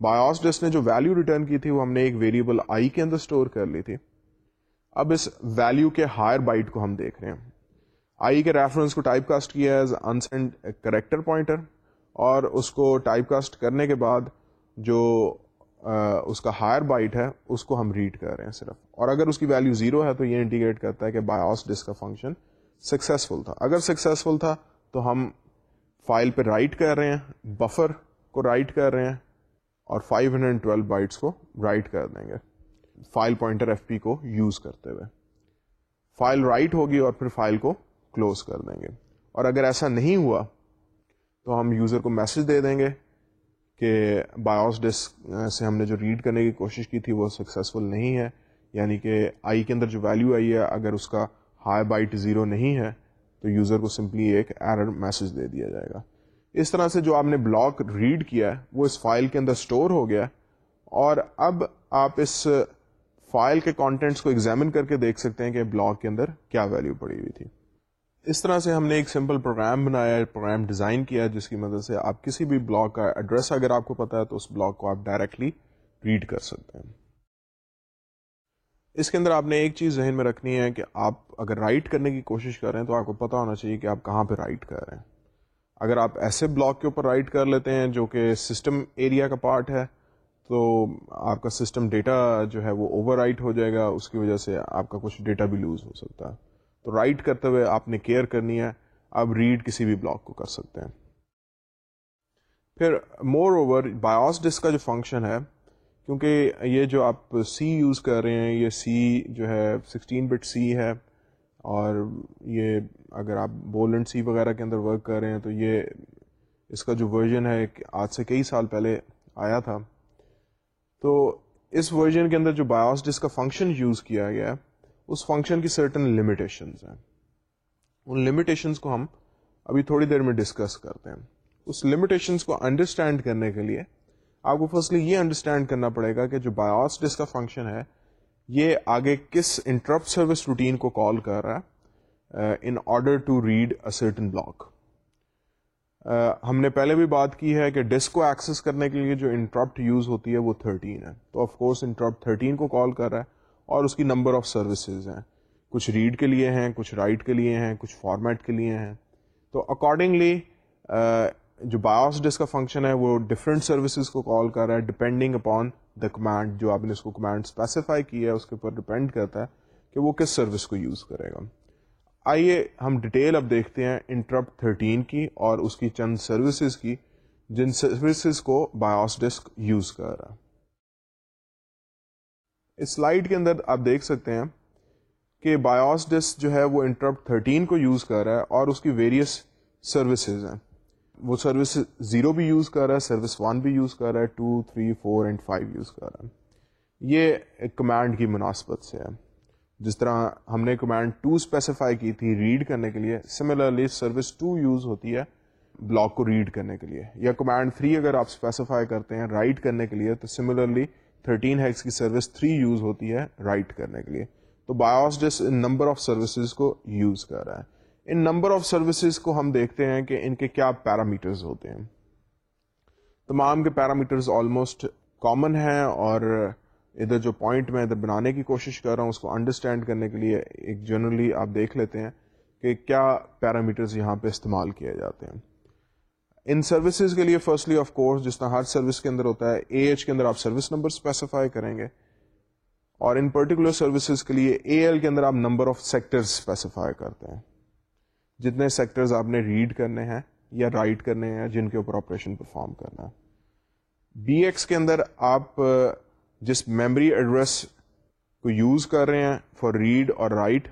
بایوس ڈسک نے جو ویلو ریٹرن کی تھی وہ ہم نے ایک ویریبل آئی کے اندر اسٹور کر لی تھی۔ اب اس ویلو کے ہائر بائٹ کو ہم دیکھ رہے ہیں۔ آئی کے ریفرنس کو ٹائپ کاسٹ کیا ایز انسینڈ کریکٹر پوائنٹر اور اس کو ٹائپ کاسٹ کرنے کے بعد جو اس کا ہائر بائٹ ہے، اس کو ہم ریڈ کر رہے ہیں صرف۔ اور اگر اس کی ویلو زیرو ہے تو یہ انڈیکیٹ کرتا ہے کہ بایوس ڈسک کا فنکشن سکسیزفل تھا۔ اگر سکسیزفل تھا تو ہم فائل پہ رائٹ کر رہے ہیں بفر کو رائٹ کر رہے ہیں اور 512 بائٹس کو رائٹ کر دیں گے۔ فائل پوائنٹر ایف پی کو یوز کرتے ہوئے۔ فائل رائٹ ہوگی اور پھر فائل کو کلوز کر دیں گے۔ اور اگر ایسا نہیں ہوا تو ہم یوزر کو میسج دے دیں گے کہ بایوس ڈسک سے ہم نے جو ریڈ کرنے کی کوشش کی تھی وہ سکسیزفل نہیں ہے۔ یعنی کہ آئی کے اندر جو ویلیو آئی ہے، اگر اس کا ہائی بائٹ زیرو نہیں ہے تو یوزر کو سمپلی ایک ایرر میسج دے دیا جائے گا۔ اس طرح سے جو آپ نے بلاک ریڈ کیا ہے، وہ اس فائل کے اندر اسٹور ہو گیا۔ اور اب آپ اس فائل کے کانٹینٹس کو ایگزامن کر کے دیکھ سکتے ہیں کہ بلاک کے اندر کیا ویلیو پڑی ہوئی تھی۔ اس طرح سے ہم نے ایک سمپل پروگرام بنایا پروگرام ڈیزائن کیا جس کی مدد سے آپ کسی بھی بلاک کا ایڈریس اگر آپ کو پتا ہے تو اس بلاک کو آپ ڈائریکٹلی ریڈ کر سکتے ہیں۔ اس کے اندر آپ نے ایک چیز ذہن میں رکھنی ہے کہ آپ اگر رائٹ کرنے کی کوشش کر رہے ہیں تو آپ کو پتا ہونا چاہیے کہ آپ کہاں پہ رائٹ کر رہے ہیں۔ اگر آپ ایسے بلاک کے اوپر رائٹ کر لیتے ہیں جو کہ سسٹم ایریا کا پارٹ ہے تو آپ کا سسٹم ڈیٹا جو ہے وہ اوور رائٹ ہو جائے گا، اس کی وجہ سے آپ کا کچھ ڈیٹا بھی لوز ہو سکتا ہے۔ تو رائٹ کرتے ہوئے آپ نے کیئر کرنی ہے، آپ ریڈ کسی بھی بلاک کو کر سکتے ہیں۔ پھر مور اوور بایوس ڈسک کا جو فنکشن ہے، کیونکہ یہ جو آپ سی یوز کر رہے ہیں، یہ سی جو ہے سکسٹین بٹ سی ہے، اور یہ اگر آپ بول اینڈ سی وغیرہ کے اندر ورک کر رہے ہیں، تو یہ اس کا جو ورژن ہے آج سے کئی سال پہلے آیا تھا۔ تو اس ورژن کے اندر جو بایوس ڈسک کا فنکشن یوز کیا گیا ہے، اس فنکشن کی سرٹن لمیٹیشنز ہیں۔ ان لمیٹیشنز کو ہم ابھی تھوڑی دیر میں ڈسکس کرتے ہیں۔ اس لمیٹیشنز کو انڈرسٹینڈ کرنے کے لیے آپ کو فرسٹلی یہ انڈرسٹینڈ کرنا پڑے گا کہ جو بایوس ڈس کا فنکشن ہے، یہ آگے کس انٹرپٹ سروس روٹین کو کال کر رہا ہے in order to read a certain block ہم نے پہلے بھی بات کی ہے کہ ڈسک کو ایکسس کرنے کے لیے جو انٹرپٹ یوز ہوتی ہے وہ 13 ہے۔ تو آف کورس انٹرپٹ 13 کو کال کر رہا ہے اور اس کی نمبر آف سروسز ہیں۔ کچھ ریڈ کے لیے ہیں، کچھ رائٹ کے لیے ہیں، کچھ فارمیٹ کے لیے ہیں۔ تو اکارڈنگلی جو بایوس ڈسک کا فنکشن ہے وہ ڈفرینٹ سروسز کو کال کر رہا ہے ڈپینڈنگ اپان دا کمانڈ جو آپ نے اس کو کمانڈ اسپیسیفائی کی ہے، اس کے اوپر ڈپینڈ کرتا ہے کہ وہ کس سروس کو یوز کرے گا۔ آئیے ہم ڈیٹیل اب دیکھتے ہیں انٹرپٹ 13 کی اور اس کی چند سروسز کی، جن سروسز کو بایوس ڈسک یوز کر رہا۔ ہے اس سلائڈ کے اندر آپ دیکھ سکتے ہیں کہ بایوس ڈسک جو ہے وہ انٹرپٹ 13 کو یوز کر رہا ہے اور اس کی ویریس سروسز ہیں۔ وہ سروس زیرو بھی یوز کر رہا ہے، سروس ون بھی یوز کر رہا ہے، two, three, four and five use کر رہا ہے۔ یہ کمانڈ کی مناسبت سے ہے۔ جس طرح ہم نے کمانڈ ٹو اسپیسیفائی کی تھی ریڈ کرنے کے لیے سملرلی سروس ٹو یوز ہوتی ہے بلاک کو ریڈ کرنے کے لیے، یا کمانڈ تھری اگر آپ اسپیسیفائی کرتے ہیں رائٹ کرنے کے لیے، تو سملرلی تھرٹین ہیکس کی سروس تھری یوز ہوتی ہے رائٹ کرنے کے لیے۔ تو BIOS disk number of services کو یوز کر رہا ہے، ان نمبر آف سروسز کو ہم دیکھتے ہیں کہ ان کے کیا پیرامیٹرز ہوتے ہیں۔ تمام کے پیرامیٹرز آلموسٹ کامن ہیں اور ادھر جو پوائنٹ میں ادھر بنانے کی کوشش کر رہا ہوں، اس کو انڈرسٹینڈ کرنے کے لیے ایک جنرلی آپ دیکھ لیتے ہیں کہ کیا پیرامیٹرز یہاں پہ استعمال کیے جاتے ہیں۔ ان سروسز کے لیے فرسٹلی آف کورس جس طرح ہر سروس کے اندر ہوتا ہے اے ایچ کے اندر آپ سروس نمبر اسپیسیفائی کریں گے۔ اور ان پرٹیکولر سروسز کے لیے اے ایل کے اندر آپ نمبر آف سیکٹر اسپیسیفائی کرتے ہیں۔ جتنے سیکٹرز آپ نے ریڈ کرنے ہیں یا رائٹ کرنے ہیں، جن کے اوپر آپریشن پرفارم کرنا ہے۔ بی ایکس کے اندر آپ جس میموری ایڈریس کو یوز کر رہے ہیں فار ریڈ اور رائٹ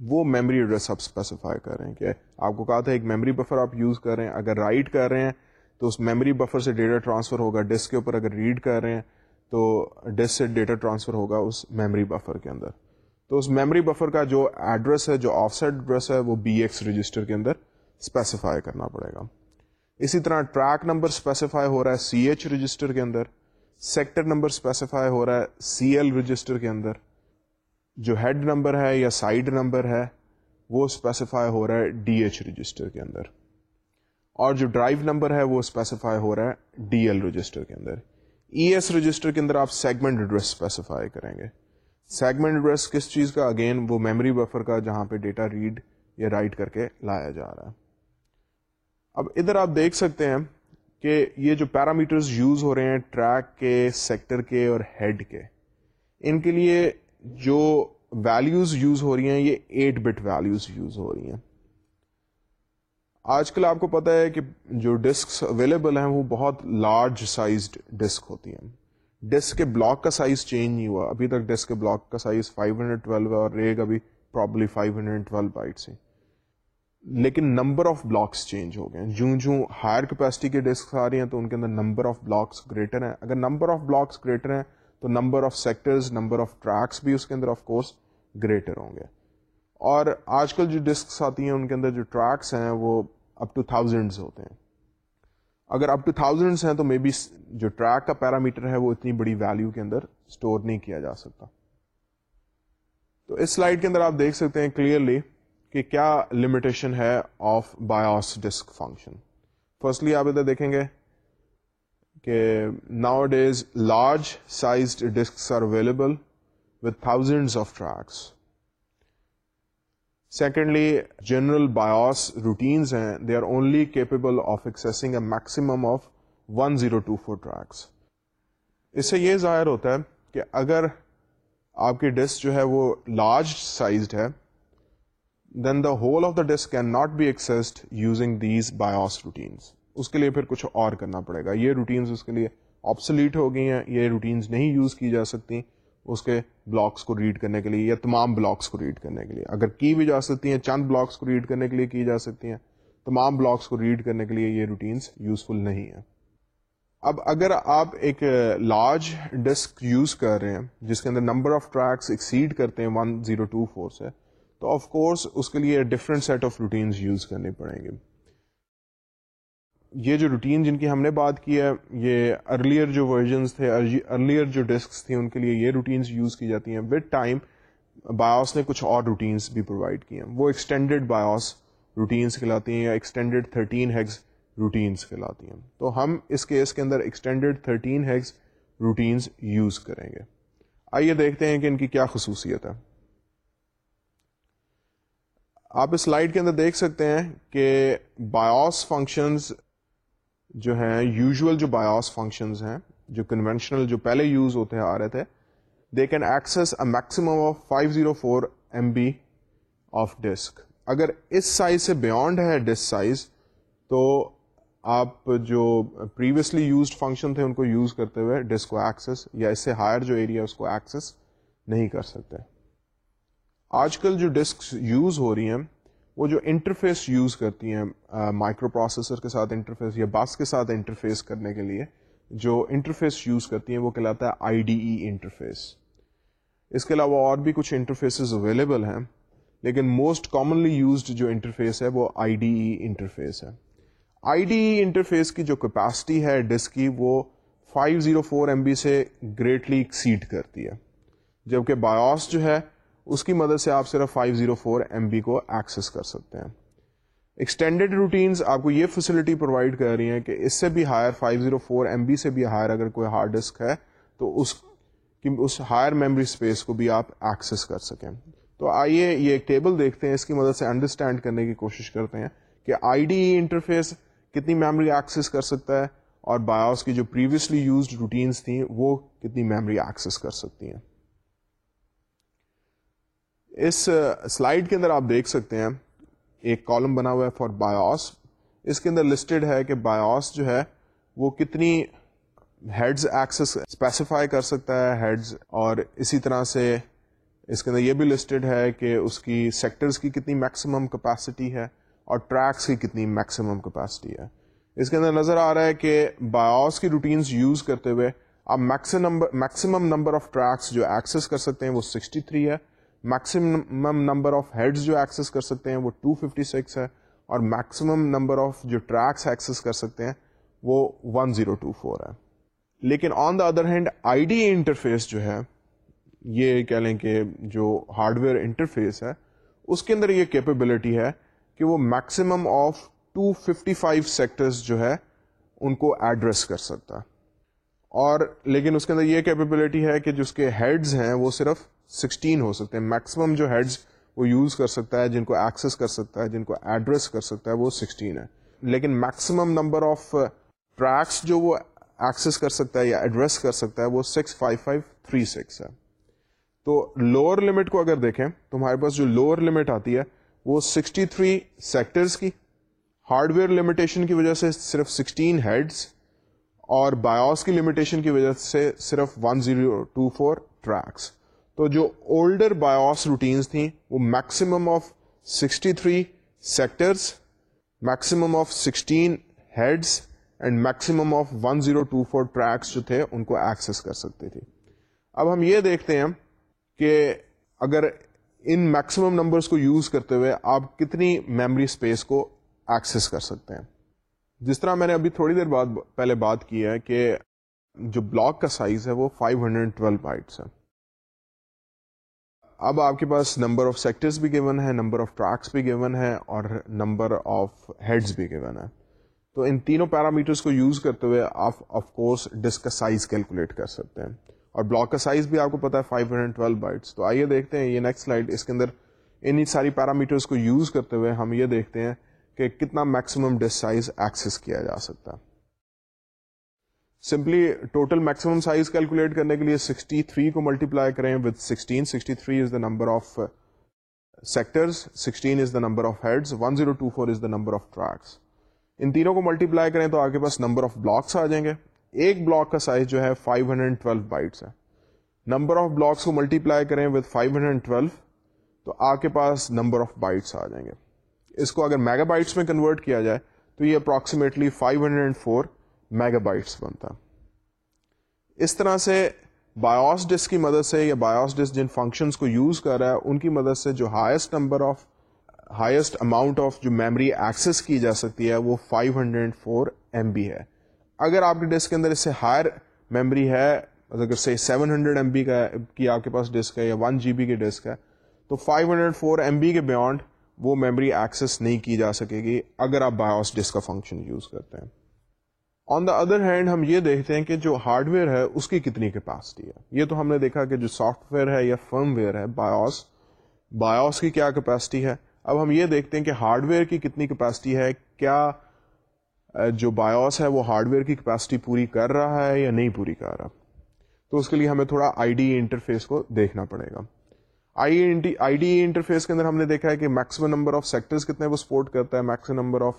وہ میموری ایڈریس آپ اسپیسیفائی کر رہے ہیں کہ آپ کو کہا تھا ایک میموری بفر آپ یوز کر رہے ہیں، اگر رائٹ کر رہے ہیں تو اس میموری بفر سے ڈیٹا ٹرانسفر ہوگا ڈسک کے اوپر اگر ریڈ کر رہے ہیں تو ڈسک سے ڈیٹا ٹرانسفر ہوگا اس میموری بفر کے اندر۔ تو اس میموری بفر کا جو ایڈریس ہے، جو آف سائڈ ایڈریس ہے، وہ بی ایکس رجسٹر کے اندر اسپیسیفائی کرنا پڑے گا۔ اسی طرح ٹریک نمبر اسپیسیفائی ہو رہا ہے سی ایچ رجسٹر کے اندر۔ سیکٹر نمبر اسپیسیفائی ہو رہا ہے سی ایل رجسٹر کے اندر جو ہیڈ نمبر ہے یا سائڈ نمبر ہے وہ اسپیسیفائی ہو رہا ہے ڈی ایچ رجسٹر کے اندر اور جو ڈرائیو نمبر ہے وہ اسپیسیفائی ہو رہا ہے ڈی ایل رجسٹر کے اندر ای ایس رجسٹر کے اندر آپ سیگمنٹ ایڈریس اسپیسیفائی کریں گے سیگمنٹ ایڈریس کس چیز کا اگین وہ میموری بفر کا جہاں پہ ڈیٹا ریڈ یا رائٹ کر کے لایا جا رہا ہے اب ادھر آپ دیکھ سکتے ہیں کہ یہ جو پیرامیٹرز یوز ہو رہے ہیں ٹریک کے سیکٹر کے اور ہیڈ کے، ان کے لیے جو ویلیوز یوز ہو رہی ہیں یہ ایٹ بٹ ویلیوز یوز ہو رہی ہیں۔ آج کل آپ کو پتا ہے کہ جو ڈسکس اویلیبل ہیں وہ بہت لارج سائزڈ ڈسک ہوتی ہیں۔ ڈسک کے بلاک کا سائز چینج نہیں ہوا۔ ابھی تک ڈسک کے بلاک کا سائز 512 ہے اور ریگ ابھی پرابلی 512 بائٹس ہیں لیکن نمبر آف بلاکس چینج ہو گئے جوں جوں ہائر کیپیسٹی کے ڈسک آ رہی ہیں تو ان کے اندر نمبر آف بلاکس گریٹر ہیں۔ اگر نمبر آف بلاکس گریٹر ہیں تو number of sectors, number of tracks بھی اس کے اندر آف کورس گریٹر ہوں گے۔ اور آج کل جو ڈسکس آتی ہیں ان کے اندر جو ٹریکس ہیں وہ اپ ٹو تھاؤزینڈز ہوتے ہیں۔ اگر اپ ٹو تھاؤزینڈس ہیں تو مے بی جو ٹریک کا پیرامیٹر ہے وہ اتنی بڑی ویلیو کے اندر اسٹور نہیں کیا جا سکتا۔ تو اس سلائڈ کے اندر آپ دیکھ سکتے ہیں کلیئرلی کہ کیا لمیٹیشن ہے of BIOS disk function firstly آپ ادھر دیکھیں گے کہ nowadays large sized disk are available with thousand of tracks secondly general BIOS routines ہیں they are only capable of accessing a maximum of one zero two four tracks اس سے یہ ظاہر ہوتا ہے کہ اگر آپ کی ڈسک جو ہے وہ لارج سائزڈ ہے then the whole of the disk can not be accessed using these BIOS routines اس کے لیے پھر کچھ اور کرنا پڑے گا۔ یہ روٹینز اس کے لیے آپسلیٹ ہو گئی ہیں، یہ روٹینز نہیں یوز کی جا سکتی اس کے بلاکس کو ریڈ کرنے کے لیے یا تمام بلاکس کو ریڈ کرنے کے لیے۔ اگر کی بھی جا سکتی ہیں، چند بلاکس کو ریڈ کرنے کے لیے کی جا سکتی ہیں، تمام بلاکس کو ریڈ کرنے کے لیے یہ روٹینز یوزفل نہیں ہے اب اگر آپ ایک لارج ڈسک یوز کر رہے ہیں، جس کے اندر نمبر آف ٹریکس ایکسیڈ کرتے ہیں ون زیرو ٹو فور سے تو آف کورس اس کے لیے different set of routines use کرنے پڑیں گے۔ یہ جو روٹین جن کی ہم نے بات کی ہے، یہ ارلیئر جو ورژنس تھے ارلیئر جو ڈسکس تھیں، ان کے لیے یہ روٹینز یوز کی جاتی ہیں۔ وتھ ٹائم بایوس نے کچھ اور روٹینس بھی پرووائڈ کی ہیں۔ وہ ایکسٹینڈیڈ بایوس روٹینس کہلاتی ہیں یا ایکسٹینڈیڈ تھرٹین ہیگز روٹینس کہلاتی ہیں۔ تو ہم اس کیس کے اندر extended thirteen hex routines use کریں گے۔ آئیے دیکھتے ہیں کہ ان کی کیا خصوصیت ہے۔ آپ اس سلائڈ کے اندر دیکھ سکتے ہیں کہ بایوس فنکشنز جو ہیں یوزول جو بایوس فنکشنز ہیں، جو کنونشنل جو پہلے یوز ہوتے آ رہے تھے they can access a maximum of 504 M B of disk اگر اس سائز سے بیونڈ ہے ڈسک سائز تو آپ جو پریویسلی یوزڈ فنکشن تھے، ان کو یوز کرتے ہوئے ڈسک کو ایکسس یا اس سے ہائر جو ایریا اس کو ایکسس نہیں کر سکتے۔ آج کل جو ڈسک یوز ہو رہی ہیں، وہ جو انٹرفیس یوز کرتی ہیں مائکرو پروسیسر کے ساتھ انٹرفیس یا بس کے ساتھ انٹرفیس کرنے کے لیے، جو انٹرفیس یوز کرتی ہیں، وہ کہلاتا ہے آئی ڈی ای انٹرفیس اس کے علاوہ اور بھی کچھ انٹرفیسز اویلیبل ہیں، لیکن موسٹ کامنلی یوزڈ جو انٹرفیس ہے، وہ آئی ڈی ای انٹرفیس ہے۔ آئی ڈی ای انٹرفیس کی جو کیپیسٹی ہے ڈسک کی، وہ 504 ایم بی سے گریٹلی ایکسیڈ کرتی ہے۔ جبکہ بایوس جو ہے اس کی مدد سے آپ صرف 504 ایم بی کو ایکسس کر سکتے ہیں۔ ایکسٹینڈیڈ روٹینز آپ کو یہ فیسلٹی پرووائڈ کر رہی ہیں کہ اس سے بھی ہائر 504 ایم بی سے بھی ہائر اگر کوئی ہارڈ ڈسک ہے تو اس کی اس ہائر میموری اسپیس کو بھی آپ ایکسس کر سکیں۔ تو آئیے یہ ایک ٹیبل دیکھتے ہیں۔ اس کی مدد سے انڈرسٹینڈ کرنے کی کوشش کرتے ہیں کہ آئی ڈی انٹرفیس کتنی میموری ایکسس کر سکتا ہے اور بایوس کی جو پریویسلی یوزڈ روٹینس تھیں وہ کتنی میموری ایکسس کر سکتی ہیں۔ اس سلائڈ کے اندر آپ دیکھ سکتے ہیں، ایک کالم بنا ہوا ہے فار بایوس اس کے اندر لسٹڈ ہے کہ بایوس جو ہے، وہ کتنی ہیڈز ایکسس اسپیسیفائی کر سکتا ہے ہیڈز اور اسی طرح سے اس کے اندر یہ بھی لسٹڈ ہے کہ اس کی سیکٹرز کی کتنی میکسیمم کیپیسٹی ہے اور ٹریکس کی کتنی میکسیمم کیپیسٹی ہے۔ اس کے اندر نظر آ رہا ہے کہ بایوس کی روٹینز یوز کرتے ہوئے آپ میکسیمم نمبر آف ٹریکس جو ایکسس کر سکتے ہیں، وہ 63 ہے۔ میکسیمم نمبر آف ہیڈز جو ایکسس کر سکتے ہیں وہ 256 ہے اور میکسیمم نمبر آف جو ٹریکس ایکسس کر سکتے ہیں وہ 1024 ہے۔ لیکن on the other hand I D interface جو ہے، یہ کہہ لیں کہ جو ہارڈ ویئر انٹرفیس ہے، اس کے اندر یہ کیپیبلٹی ہے کہ وہ میکسیمم آف 255 سیکٹرز جو ہے، ان کو ایڈریس کر سکتا۔ اور لیکن اس کے اندر یہ کیپیبلٹی ہے کہ جو اس کے ہیڈز ہیں، وہ صرف سکسٹین ہو سکتے ہیں۔ میکسیمم جو ہیڈز وہ یوز کر سکتا ہے، جن کو ایکسس کر سکتا ہے، جن کو ایڈریس کر سکتا ہے، وہ سکسٹین ہے لیکن میکسیمم نمبر آف ٹریکس جو وہ ایکسس کر سکتا ہے یا ایڈریس کر سکتا ہے، وہ six five five three six ہے تو لوور لمٹ کو اگر دیکھیں تو ہمارے پاس جو لوور لمٹ آتی ہے، وہ سکسٹی تھری سیکٹرس کی ہارڈ ویئر لمیٹیشن کی وجہ سے صرف سکسٹین ہیڈس اور بایوس کی لمیٹیشن کی وجہ سے صرف one zero two four tracks تو جو اولڈر بایوس روٹینس تھیں، وہ maximum of sixty three sectors maximum of sixteen heads and maximum of one zero two four tracks جو تھے، ان کو ایکسس کر سکتی تھی اب ہم یہ دیکھتے ہیں کہ اگر ان میکسیمم نمبرس کو یوز کرتے ہوئے آپ کتنی میموری اسپیس کو ایکسس کر سکتے ہیں۔ جس طرح میں نے ابھی تھوڑی دیر بعد، پہلے بات کی ہے کہ جو بلاک کا سائز ہے، وہ 512 بائٹس ہے۔ اب آپ کے پاس نمبر آف سیکٹرز بھی گیون ہے نمبر آف ٹریکس بھی گیون ہے اور نمبر آف ہیڈز بھی گیون ہے تو ان تینوں پیرامیٹرس کو یوز کرتے ہوئے آپ آف کورس ڈسک کا سائز کیلکولیٹ کر سکتے ہیں. اور بلاک کا سائز بھی آپ کو پتا ہے 512 بائٹس تو آئیے دیکھتے ہیں یہ نیکسٹ سلائڈ اس کے اندر انہیں ساری پیرامیٹرس کو یوز کرتے ہوئے ہم یہ دیکھتے ہیں کہ کتنا میکسیمم ڈسک سائز ایکسس کیا جا سکتا ہے. Simply total maximum size calculate کرنے کے لیے 63 کو ملٹیپلائی کریں with 16 63 is the number of sectors 16 is the number of heads 1024 is the number of tracks ان تینوں کو ملٹیپلائی کریں تو آپ کے پاس نمبر آف بلاکس آ جائیں گے. ایک بلاک کا سائز جو ہے 512 بائٹس ہے. نمبر آف بلاکس کو ملٹیپلائی کریں وتھ 512 تو آپ کے پاس نمبر آف بائٹس آ جائیں گے. اس کو اگر میگا بائٹس میں کنورٹ کیا جائے تو یہ اپروکسیمیٹلی 504 میگا بائٹس بنتا اس طرح سے بایوس ڈسک کی مدد سے یا بایوس ڈسک جن فنکشنز کو یوز کر رہا ہے، ان کی مدد سے جو highest number of highest amount of جو میموری ایکسس کی جا سکتی ہے، وہ 504 ایم بی ہے۔ اگر آپ کے ڈسک کے اندر اس سے ہائر میموری ہے، اگر سے 700 ہنڈریڈ ایم بی کا کی آپ کے پاس ڈسک ہے یا 1 جی بی کی ڈسک ہے، تو 504 ایم بی کے بیونڈ وہ میموری ایکسس نہیں کی جا سکے گی اگر آپ بایوس ڈسک کا فنکشن یوز کرتے ہیں۔ آن دا ادر ہینڈ ہم یہ دیکھتے ہیں کہ جو ہارڈ ویئر ہے، اس کی کتنی کیپیسٹی ہے۔ یہ تو ہم نے دیکھا کہ جو سافٹ ویئر ہے یا فرم ویئر ہے بایوس بایوس کی کیا کیپیسٹی ہے۔ اب ہم یہ دیکھتے ہیں کہ ہارڈ ویئر کی کتنی کیپیسٹی ہے، کیا جو بایوس ہے، وہ ہارڈ ویئر کی کیپیسٹی پوری کر رہا ہے یا نہیں پوری کر رہا۔ تو اس کے لیے ہمیں تھوڑا آئی ڈی انٹرفیس کو دیکھنا پڑے گا۔ آئی ڈی انٹرفیس کے اندر ہم نے دیکھا ہے کہ میکسیمم نمبر آف سیکٹرز کتنے وہ سپورٹ کرتا ہے maximum number of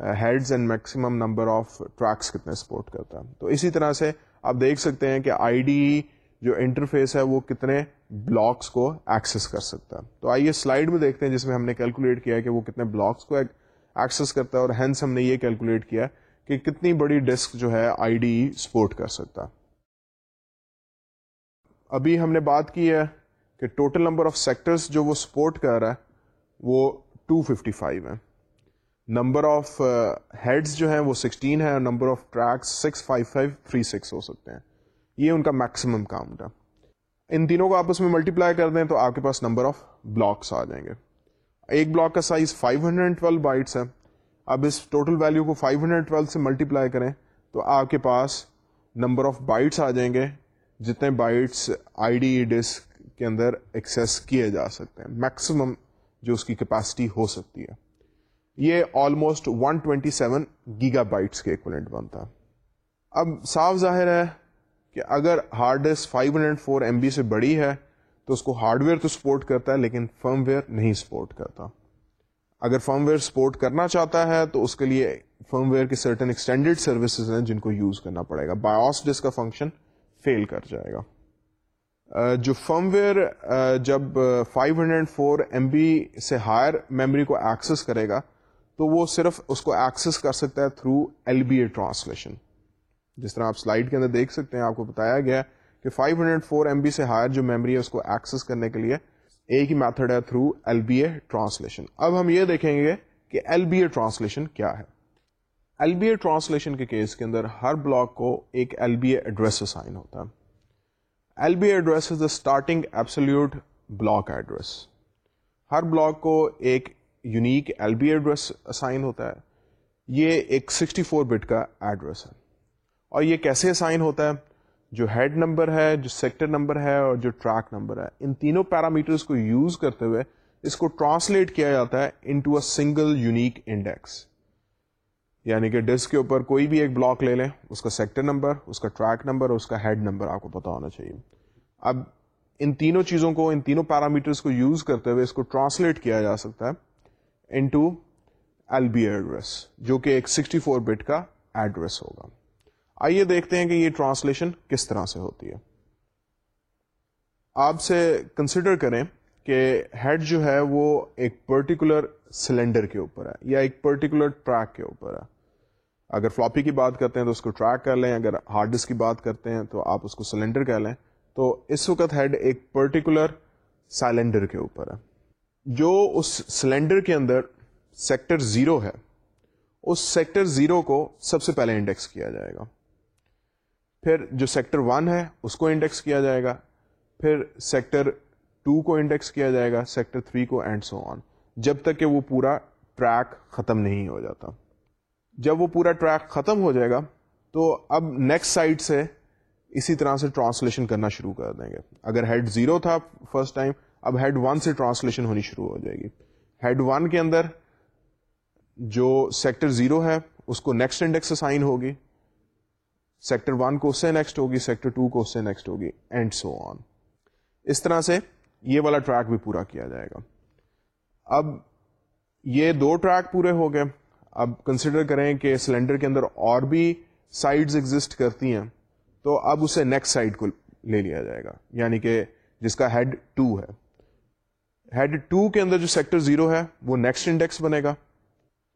heads and maximum number of tracks کتنے سپورٹ کرتا ہے۔ تو اسی طرح سے آپ دیکھ سکتے ہیں کہ آئی ڈی جو انٹرفیس ہے وہ کتنے بلاکس کو ایکسس کر سکتا ہے۔ تو آئیے سلائڈ میں دیکھتے ہیں جس میں ہم نے کیلکولیٹ کیا ہے کہ وہ کتنے بلاکس کو ایکسس کرتا ہے اور ہینس ہم نے یہ کیلکولیٹ کیا کہ کتنی بڑی ڈسک جو ہے آئی ڈی سپورٹ کر سکتا ابھی ہم نے بات کی ہے کہ ٹوٹل نمبر آف سیکٹرز جو وہ سپورٹ کر رہا ہے وہ 255 ہے۔ نمبر آف ہیڈز جو ہیں وہ 16 ہے اور نمبر آف ٹریکس 65536 ہو سکتے ہیں۔ یہ ان کا میکسیمم کاؤنٹ ہے۔ ان تینوں کو آپس میں ملٹیپلائی کر دیں تو آپ کے پاس نمبر آف بلاکس آ جائیں گے۔ ایک بلاک کا سائز 512 بائٹس ہے اب اس ٹوٹل ویلو کو 512 سے ملٹیپلائی کریں تو آپ کے پاس نمبر آف بائٹس آ جائیں گے، جتنے بائٹس آئی ڈی ڈسک کے اندر ایکسیس کیے جا سکتے ہیں۔ میکسیمم جو اس کی کیپیسٹی ہو سکتی ہے۔ یہ آلموسٹ 127 گیگا بائٹس کے ایکولنٹ بنتا۔ اب صاف ظاہر ہے کہ اگر ہارڈ ڈسک 504 ایم بی سے بڑی ہے، تو اس کو ہارڈ ویئر تو سپورٹ کرتا ہے، لیکن فرم ویئر نہیں سپورٹ کرتا۔ اگر فرم ویئر سپورٹ کرنا چاہتا ہے، تو اس کے لیے فرم ویئر کی سرٹن ایکسٹینڈیڈ سروسز ہیں جن کو یوز کرنا پڑے گا۔ بایوس ڈسک کا فنکشن فیل کر جائے گا۔ جو فرم ویئر جب 504 ایم بی سے ہائر میموری کو ایکسس کرے گا تو وہ صرف اس کو ایکسس کر سکتا ہے through L B A translation جس طرح آپ سلائڈ کے اندر دیکھ سکتے ہیں، آپ کو بتایا گیا کہ 504 ایم بی سے ہائر جو میموری ہے، اس کو ایکسس کرنے کے لیے ایک ہی میتھڈ ہے through L B A translation اب ہم یہ دیکھیں گے کہ ایل بی اے ٹرانسلیشن کیا ہے۔ ایل بی اے ٹرانسلیشن کے کیس کے اندر ہر بلاک کو ایک L B A address assign ہوتا ہے۔ L B A address is the starting absolute block address Hare block کو ایک unique L B address assign ہوتا ہے، یہ ایک 64 بٹ کا ایڈریس ہے۔ اور یہ کیسے اسائن ہوتا ہے؟ جو ہیڈ نمبر ہے، جو سیکٹر نمبر ہے اور جو ٹریک نمبر ہے۔ ان تینوں پیرامیٹرس کو یوز کرتے ہوئے اس کو ٹرانسلیٹ کیا جاتا ہے into a single unique index یعنی کہ ڈسک کے اوپر کوئی بھی ایک بلاک لے لیں، اس کا سیکٹر نمبر اس کا ٹریک نمبر اور اس کا ہیڈ نمبر آپ کو پتا ہونا چاہیے۔ اب ان تینوں چیزوں کو، ان تینوں پیرامیٹرس کو یوز کرتے ہوئے اس کو ٹرانسلیٹ کیا جا سکتا ہے۔ انٹو ایل بی ایڈریس جو کہ ایک 64 فور بٹ کا ایڈریس ہوگا۔ آئیے دیکھتے ہیں کہ یہ ٹرانسلیشن کس طرح سے ہوتی ہے۔ آپ سے کنسیڈر کریں کہ ہیڈ جو ہے وہ ایک پرٹیکولر سلینڈر کے اوپر ہے یا ایک پرٹیکولر ٹریک کے اوپر ہے۔ اگر فلاپی کی بات کرتے ہیں تو اس کو ٹریک کر لیں، اگر ہارڈ ڈسک کی بات کرتے ہیں تو آپ اس کو سلینڈر کہہ لیں۔ تو اس وقت ہیڈ ایک پرٹیکولر سائلنڈر کے اوپر ہے۔ جو اس سلینڈر کے اندر سیکٹر زیرو ہے، اس سیکٹر زیرو کو سب سے پہلے انڈیکس کیا جائے گا۔ پھر جو سیکٹر ون ہے، اس کو انڈیکس کیا جائے گا۔ پھر سیکٹر ٹو کو انڈیکس کیا جائے گا، سیکٹر تھری کو، اینڈ سو آن۔ جب تک کہ وہ پورا ٹریک ختم نہیں ہو جاتا۔ جب وہ پورا ٹریک ختم ہو جائے گا، تو اب نیکسٹ سائڈ سے اسی طرح سے ٹرانسلیشن کرنا شروع کر دیں گے۔ اگر ہیڈ زیرو تھا فرسٹ ٹائم اب ہیڈ ون سے ٹرانسلیشن ہونی شروع ہو جائے گی۔ ہیڈ ون کے اندر جو سیکٹر زیرو ہے، اس کو نیکسٹ انڈیکس اسائن ہوگی۔ سیکٹر ون کو اس سے نیکسٹ ہوگی سیکٹر ٹو کو اس سے نیکسٹ ہوگی اینڈ سو آن اس طرح سے یہ والا ٹریک بھی پورا کیا جائے گا۔ اب یہ دو ٹریک پورے ہو گئے۔ اب کنسیڈر کریں کہ سلینڈر کے اندر اور بھی سائڈز ایگزٹ کرتی ہیں، تو اب اسے نیکسٹ سائڈ کو لے لیا جائے گا۔ یعنی کہ جس کا ہیڈ ٹو ہے۔ ہیڈ ٹو کے اندر جو سیکٹر زیرو ہے، وہ نیکسٹ انڈیکس بنے گا،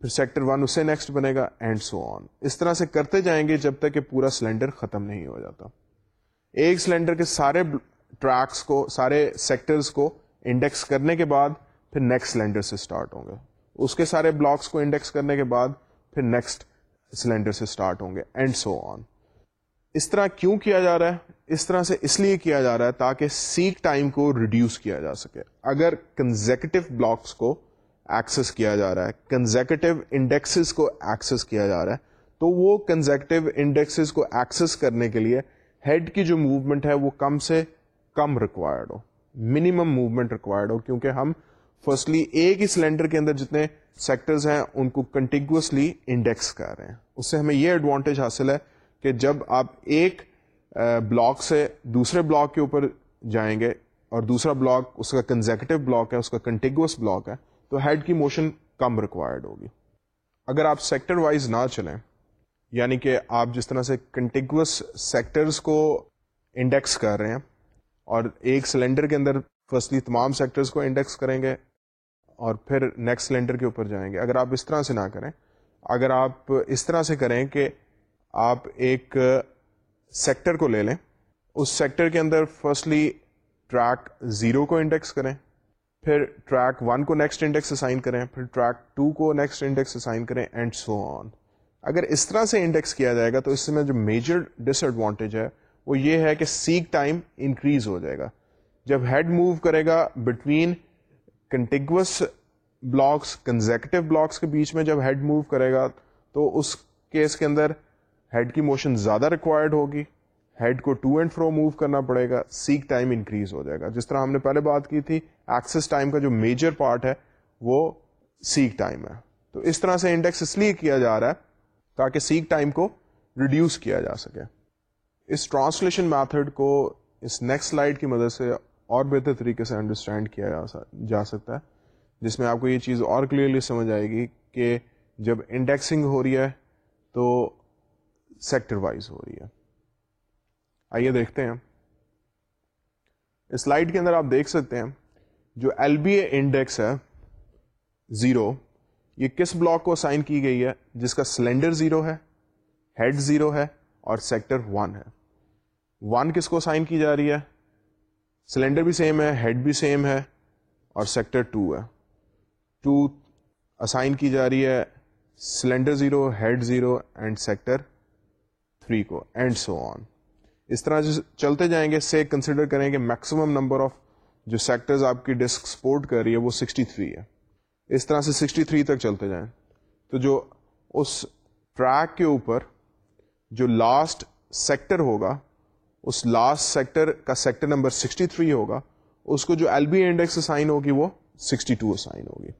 پھر سیکٹر ون اسے نیکسٹ بنے گا اینڈ سو آن اس طرح سے کرتے جائیں گے جب تک کہ پورا سلینڈر ختم نہیں ہو جاتا. ایک سلینڈر کے سارے ٹریکس کو، سارے سیکٹرز کو انڈیکس کرنے کے بعد، پھر نیکسٹ سلینڈر سے اسٹارٹ ہوں گے. اس کے سارے بلاکس کو انڈیکس کرنے کے بعد، پھر نیکسٹ سلینڈر سے اسٹارٹ ہوں گے اینڈ سو آن اس طرح کیوں کیا جا رہا ہے؟ اس طرح سے اس لیے کیا جا رہا ہے تاکہ سیک ٹائم کو ریڈیوس کیا جا سکے۔ اگر کنزیکٹو بلاکس کو ایکسس کیا جا رہا ہے کنزیکٹو انڈیکسز کو ایکسس کیا جا رہا ہے، تو وہ کنزیکٹو انڈیکسز کو ایکسس کرنے کے لیے ہیڈ کی جو موومنٹ ہے وہ کم سے کم ریکوائرڈ ہو۔ منیمم موومنٹ ریکوائرڈ ہو، کیونکہ ہم فرسٹلی ایک ہی سلینڈر کے اندر جتنے سیکٹرز ہیں، ان کو کنٹینگوسلی انڈیکس کر رہے ہیں۔ اس سے ہمیں یہ ایڈوانٹیج حاصل ہے کہ جب آپ ایک بلاک سے دوسرے بلاک کے اوپر جائیں گے اور دوسرا بلاک اس کا کنزیکٹو بلاک ہے، اس کا کنٹینگوس بلاک ہے، تو ہیڈ کی موشن کم ریکوائرڈ ہوگی۔ اگر آپ سیکٹر وائز نہ چلیں یعنی کہ آپ جس طرح سے کنٹینگوس سیکٹرز کو انڈیکس کر رہے ہیں اور ایک سلینڈر کے اندر فرسٹلی تمام سیکٹرز کو انڈیکس کریں گے اور پھر نیکسٹ سلینڈر کے اوپر جائیں گے۔ اگر آپ اس طرح سے نہ کریں، اگر آپ اس طرح سے کریں کہ آپ ایک سیکٹر کو لے لیں۔ اس سیکٹر کے اندر فرسٹلی ٹریک زیرو کو انڈیکس کریں، پھر ٹریک ون کو نیکسٹ انڈیکس اسائن کریں، پھر ٹریک ٹو کو نیکسٹ انڈیکس اسائن کریں اینڈ سو آن اگر اس طرح سے انڈیکس کیا جائے گا تو اس میں جو میجر ڈس ایڈوانٹیج ہے، وہ یہ ہے کہ سیک ٹائم انکریز ہو جائے گا۔ جب ہیڈ موو کرے گا between contiguous blocks consecutive blocks کے بیچ میں جب ہیڈ موو کرے گا، تو اس کیس کے اندر ہیڈ کی موشن زیادہ ریکوائرڈ ہوگی. ہیڈ کو ٹو اینڈ فرو موو کرنا پڑے گا. سیک ٹائم انکریز ہو جائے گا. جس طرح ہم نے پہلے بات کی تھی ایکسس ٹائم کا جو میجر پارٹ ہے، وہ سیک ٹائم ہے. تو اس طرح سے انڈیکس اس لیے کیا جا رہا ہے تاکہ سیک ٹائم کو ریڈیوس کیا جا سکے. اس ٹرانسلیشن میتھڈ کو اس نیکسٹ سلائڈ کی مدد سے اور بہتر طریقے سے انڈرسٹینڈ کیا جا سکتا ہے، جس میں آپ کو یہ چیز اور کلیئرلی سمجھ آئے گی کہ جب انڈیکسنگ ہو رہی ہے تو سیکٹر وائز ہو رہی ہے۔ آئیے دیکھتے ہیں۔ اس سلائڈ کے اندر آپ دیکھ سکتے ہیں جو ایل بی اے انڈیکس ہے زیرو یہ کس بلاک کو سائن کی گئی ہے؟ جس کا سلینڈر زیرو ہے ہیڈ زیرو ہے اور سیکٹر ون ہے۔ ون کس کو سائن کی جا رہی ہے؟ سلینڈر بھی سیم ہے ہیڈ بھی سیم ہے اور سیکٹر ٹو ہے۔ ٹو اسائن کی جا رہی ہے cylinder zero head zero and sector three کو اینڈ سو آن اس طرح چلتے جائیں گے سے کنسیڈر کریں گے میکسیمم نمبر آف جو سیکٹرز آپ کی ڈسک سپورٹ کر رہی ہے، وہ 63 ہے۔ اس طرح سے 63 تک چلتے جائیں۔ تو جو اس ٹریک کے اوپر جو لاسٹ سیکٹر ہوگا، اس لاسٹ سیکٹر کا سیکٹر نمبر 63 ہوگا، اس کو جو ایل بی انڈیکس اسائن ہوگی، وہ 62 اسائن ہوگی۔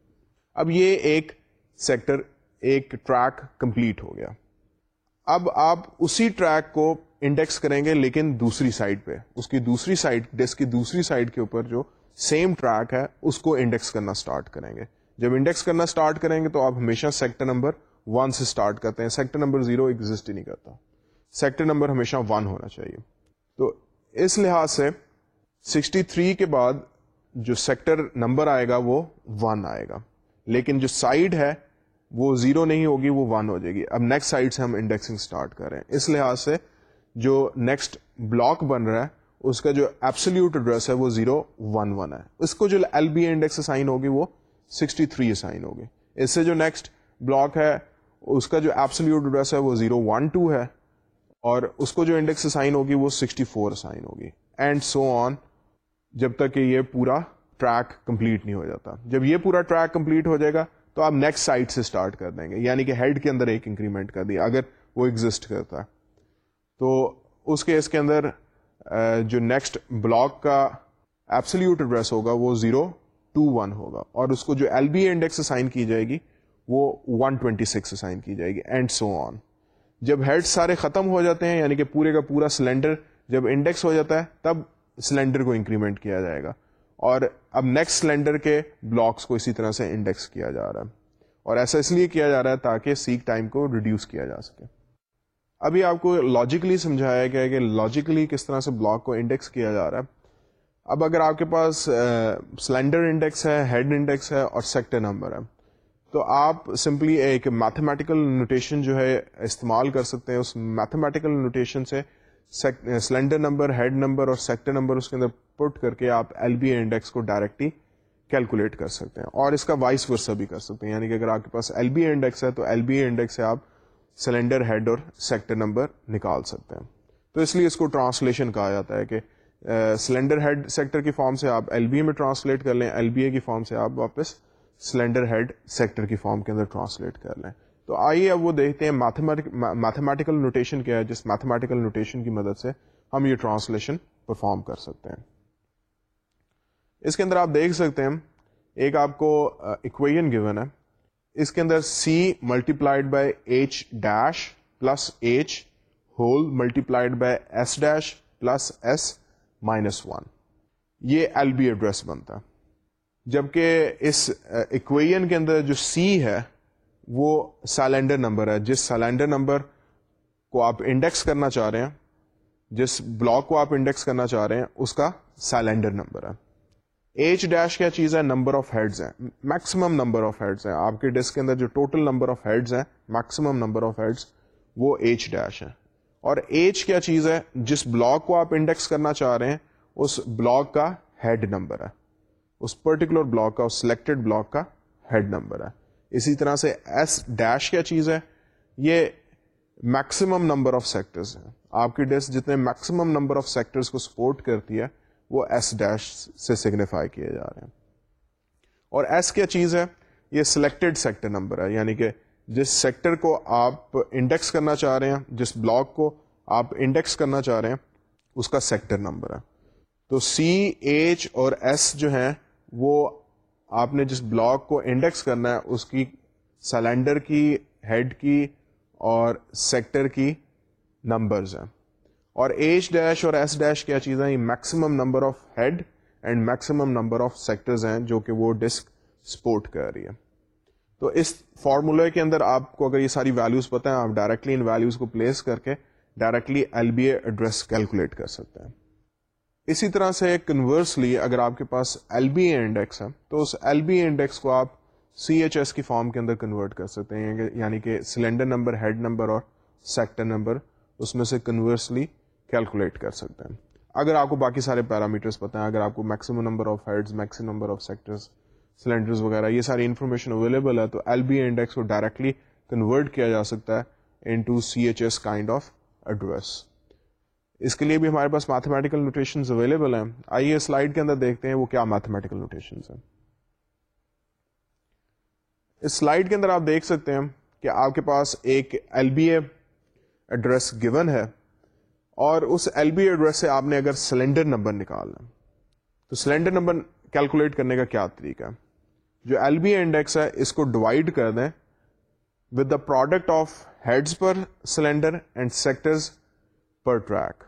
اب یہ ایک سیکٹر ایک ٹریک کمپلیٹ ہو گیا۔ اب آپ اسی ٹریک کو انڈیکس کریں گے لیکن دوسری سائڈ پہ۔ اس کی دوسری سائڈ ڈیسک کی دوسری سائڈ کے اوپر جو سیم ٹریک ہے، اس کو انڈیکس کرنا اسٹارٹ کریں گے۔ جب انڈیکس کرنا اسٹارٹ کریں گے تو آپ ہمیشہ سیکٹر نمبر ون سے اسٹارٹ کرتے ہیں۔ سیکٹر نمبر زیرو ایگزٹ ہی نہیں کرتا۔ سیکٹر نمبر ہمیشہ ون ہونا چاہیے۔ تو اس لحاظ سے سکسٹی تھری کے بعد جو سیکٹر نمبر آئے گا وہ ون آئے گا۔ لیکن جو سائڈ ہے وہ زیرو نہیں ہوگی، وہ ون ہو جائے گی۔ اب نیکسٹ سائڈ سے ہم انڈیکسنگ اسٹارٹ کر رہے ہیں۔ اس لحاظ سے جو نیکسٹ بلاک بن رہا ہے، اس کا جو ایپسلیوٹ ایڈریس ہے، وہ زیرو ون ون ہے۔ اس کو جو ایل بی انڈیکس اسائن ہوگی، وہ سکسٹی تھری اسائن ہوگی۔ اس سے جو نیکسٹ بلاک ہے، اس کا جو ایپسلیوٹ ایڈریس ہے، وہ زیرو ون ٹو ہے۔ اور اس کو جو انڈیکس اسائن ہوگی، وہ سکسٹی فور اسائن ہوگی۔ اینڈ سو آن جب تک کہ یہ پورا ٹریک کمپلیٹ نہیں ہو جاتا۔ جب یہ پورا ٹریک کمپلیٹ ہو جائے گا تو آپ نیکسٹ سائٹ سے اسٹارٹ کر دیں گے یعنی کہ ہیڈ کے اندر ایک انکریمنٹ کر دیا، اگر وہ ایگزٹ کرتا۔ ہے تو اس کیس کے اندر جو نیکسٹ بلاک کا ایپسلیوٹ ایڈریس ہوگا، وہ زیرو ٹو ون ہوگا۔ اور اس کو جو ایل بی انڈیکس اسائن کی جائے گی، وہ ون ٹوینٹی سکس اسائن کی جائے گی اینڈ سو آن جب ہیڈ سارے ختم ہو جاتے ہیں یعنی کہ پورے کا پورا سلینڈر جب انڈیکس ہو جاتا ہے، تب سلینڈر کو انکریمنٹ کیا جائے گا۔ اور اب نیکسٹ سلینڈر کے بلاکس کو اسی طرح سے انڈیکس کیا جا رہا ہے۔ اور ایسا اس لیے کیا جا رہا ہے تاکہ سیک ٹائم کو ریڈیوس کیا جا سکے۔ ابھی آپ کو لاجیکلی سمجھایا گیا کہ لاجیکلی کس طرح سے بلاک کو انڈیکس کیا جا رہا ہے۔ اب اگر آپ کے پاس سلینڈر انڈیکس ہے ہیڈ انڈیکس ہے اور سیکٹر نمبر ہے، تو آپ سمپلی ایک میتھمیٹیکل نوٹیشن جو ہے استعمال کر سکتے ہیں۔ اس میتھمیٹیکل نوٹیشن سے سلینڈر نمبر ہیڈ نمبر اور سیکٹر نمبر اس کے اندر پٹ کر کے آپ ایل بی انڈیکس کو ڈائریکٹلی کیلکولیٹ کر سکتے ہیں اور اس کا وائس ورسا بھی کر سکتے ہیں۔ یعنی کہ اگر آپ کے پاس ایل بی انڈیکس ہے تو ایل بی انڈیکس سے آپ سلینڈر ہیڈ اور سیکٹر نمبر نکال سکتے ہیں۔ تو اس لیے اس کو ٹرانسلیشن کہا جاتا ہے کہ سلینڈر ہیڈ سیکٹر کی فارم سے آپ ایل بی اے میں ٹرانسلیٹ کر لیں، ایل بی اے کی فارم سے آپ واپس سلینڈر ہیڈ سیکٹر کی فارم کے اندر ٹرانسلیٹ کر لیں۔ تو آئیے اب وہ دیکھتے ہیں میتھمیٹیکل نوٹیشن کیا ہے، جس میتھمیٹیکل نوٹیشن کی مدد سے ہم یہ ٹرانسلیشن پرفارم کر سکتے ہیں۔ اس کے اندر آپ دیکھ سکتے ہیں ایک آپ کو اکویژن گیون ہے۔ اس کے اندر C multiplied by H dash plus H whole multiplied by S dash plus S minus one یہ ایل بی ایڈریس بنتا ہے۔ جبکہ اس اکویژن کے اندر جو سی ہے، وہ سیلنڈر نمبر ہے۔ جس سیلنڈر نمبر کو آپ انڈیکس کرنا چاہ رہے ہیں، جس بلاک کو آپ انڈیکس کرنا چاہ رہے ہیں، اس کا سیلنڈر نمبر ہے۔ ایچ ڈیش کیا چیز ہے؟ نمبر آف ہیڈز ہیں. میکسیمم نمبر آف ہیڈز ہیں. آپ کے ڈسک کے اندر جو ٹوٹل نمبر آف ہیڈز ہیں میکسیمم نمبر آف ہیڈز وہ ایچ ڈیش ہے اور ایچ کیا چیز ہے؟ جس بلاک کو آپ انڈیکس کرنا چاہ رہے ہیں، اس بلاک کا ہیڈ نمبر ہے. اس پرٹیکولر بلاک کا، اس سلیکٹڈ بلاک کا ہیڈ نمبر ہے. اسی طرح سے ایس ڈیش کیا چیز ہے؟ یہ میکسیمم نمبر آف سیکٹرز ہیں. آپ کی ڈیسک جتنے میکسیمم نمبر آف سیکٹرز کو سپورٹ کرتی ہے وہ ایس ڈیش سے سگنیفائی کیے جا رہے ہیں۔ اور ایس کیا چیز ہے؟ یہ سلیکٹڈ سیکٹر نمبر ہے۔ یعنی کہ جس سیکٹر کو آپ انڈیکس کرنا چاہ رہے ہیں، جس بلاک کو آپ انڈیکس کرنا چاہ رہے ہیں، اس کا سیکٹر نمبر ہے۔ تو سی ایچ اور ایس جو ہیں، وہ آپ نے جس بلاک کو انڈیکس کرنا ہے، اس کی سلینڈر کی ہیڈ کی اور سیکٹر کی نمبرز ہیں۔ اور ایچ ڈیش اور ایس ڈیش کیا چیزیں یہ maximum number of head and maximum number of sectors ہیں جو کہ وہ ڈسک سپورٹ کر رہی ہے تو اس فارمولہ کے اندر آپ کو اگر یہ ساری ویلوز پتہ ہیں، آپ ڈائریکٹلی ان ویلوز کو پلیس کر کے directly L B A address calculate کر سکتے ہیں۔ اسی طرح سے کنورسلی اگر آپ کے پاس ایل بی اے انڈیکس ہے، تو اس ایل بی اے انڈیکس کو آپ سی ایچ ایس کی فارم کے اندر کنورٹ کر سکتے ہیں یعنی کہ سلینڈر نمبر ہیڈ نمبر اور سیکٹر نمبر اس میں سے کنورسلی کیلکولیٹ کر سکتے ہیں۔ اگر آپ کو باقی سارے پیرامیٹرس پتہ ہیں، اگر آپ کو maximum number of heads maximum number of sectors cylinders وغیرہ، یہ ساری انفارمیشن اویلیبل ہے تو ایل بی انڈیکس کو ڈائریکٹلی کنورٹ کیا جا سکتا ہے into C H S kind of address اس کے لیے بھی ہمارے پاس میتھمیٹیکل نوٹیشن اویلیبل ہیں۔ آئیے سلائڈ کے اندر دیکھتے ہیں وہ کیا میتھمیٹیکل نوٹیشن ہیں۔ اس سلائڈ کے اندر آپ دیکھ سکتے ہیں کہ آپ کے پاس ایک L B A address given ہے۔ اور اس ایل بی ایڈریس سے آپ نے اگر سلینڈر نمبر نکالنا تو سلینڈر نمبر کیلکولیٹ کرنے کا کیا طریقہ ہے؟ جو ایل بی انڈیکس ہے، اس کو ڈیوائڈ کر دیں with the product of heads per cylinder and sectors per track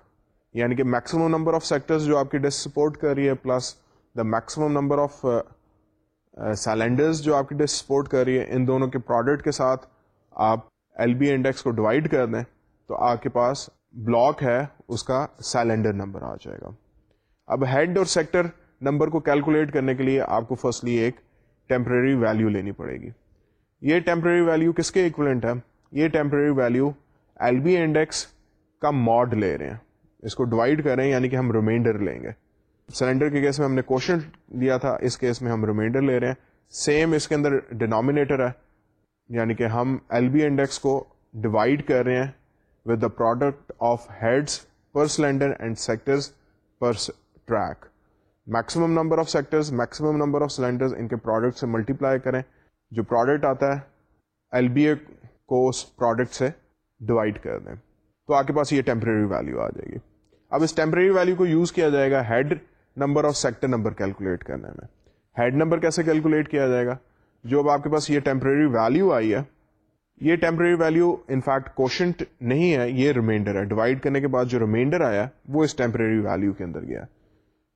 یعنی کہ میکسیمم نمبر آف سیکٹرز جو آپ کی ڈیسک سپورٹ کر رہی ہے plus the maximum number of cylinders جو آپ کی ڈسک سپورٹ کر رہی ہے، ان دونوں کے پروڈکٹ کے ساتھ آپ ایل بی انڈیکس کو ڈیوائڈ کر دیں تو آپ کے پاس بلاک ہے، اس کا سیلنڈر نمبر آ جائے گا۔ اب ہیڈ اور سیکٹر نمبر کو کیلکولیٹ کرنے کے لیے آپ کو فرسٹلی ایک ٹیمپرری ویلو لینی پڑے گی۔ یہ ٹیمپرری ویلو کس کے اکولنٹ ہے؟ یہ temporary value L B index کا ماڈ لے رہے ہیں۔ اس کو ڈیوائڈ کر رہے ہیں یعنی کہ ہم ریمائنڈر لیں گے۔ سلینڈر کے کیس میں ہم نے کوشچن دیا تھا، اس کیس میں ہم ریمائنڈر لے رہے ہیں۔ سیم اس کے اندر ڈینامینیٹر ہے یعنی کہ ہم ایل بی انڈیکس کو ڈیوائڈ کر رہے ہیں۔ With the product of heads per cylinder and sectors per track maximum number of sectors maximum number of cylinder ان کے پروڈکٹ سے ملٹیپلائی کریں جو پروڈکٹ آتا ہے ایل بی اے کو اس پروڈکٹ سے ڈیوائڈ کر دیں تو آپ کے پاس یہ ٹیمپرری ویلو آ جائے گی اب اس ٹیمپرری ویلو کو یوز کیا جائے گا head number of sector number calculate کرنے میں ہیڈ نمبر کیسے کیلکولیٹ کیا جائے گا جو اب آپ کے پاس یہ ٹیمپرری ویلو آئی ہے یہ ٹیمپرری ویلو انفیکٹ کوشنٹ نہیں ہے، یہ ریمائنڈر ہے. ڈیوائڈ کرنے کے بعد جو ریمائنڈر آیا، وہ اس ٹیمپرری ویلو کے اندر گیا.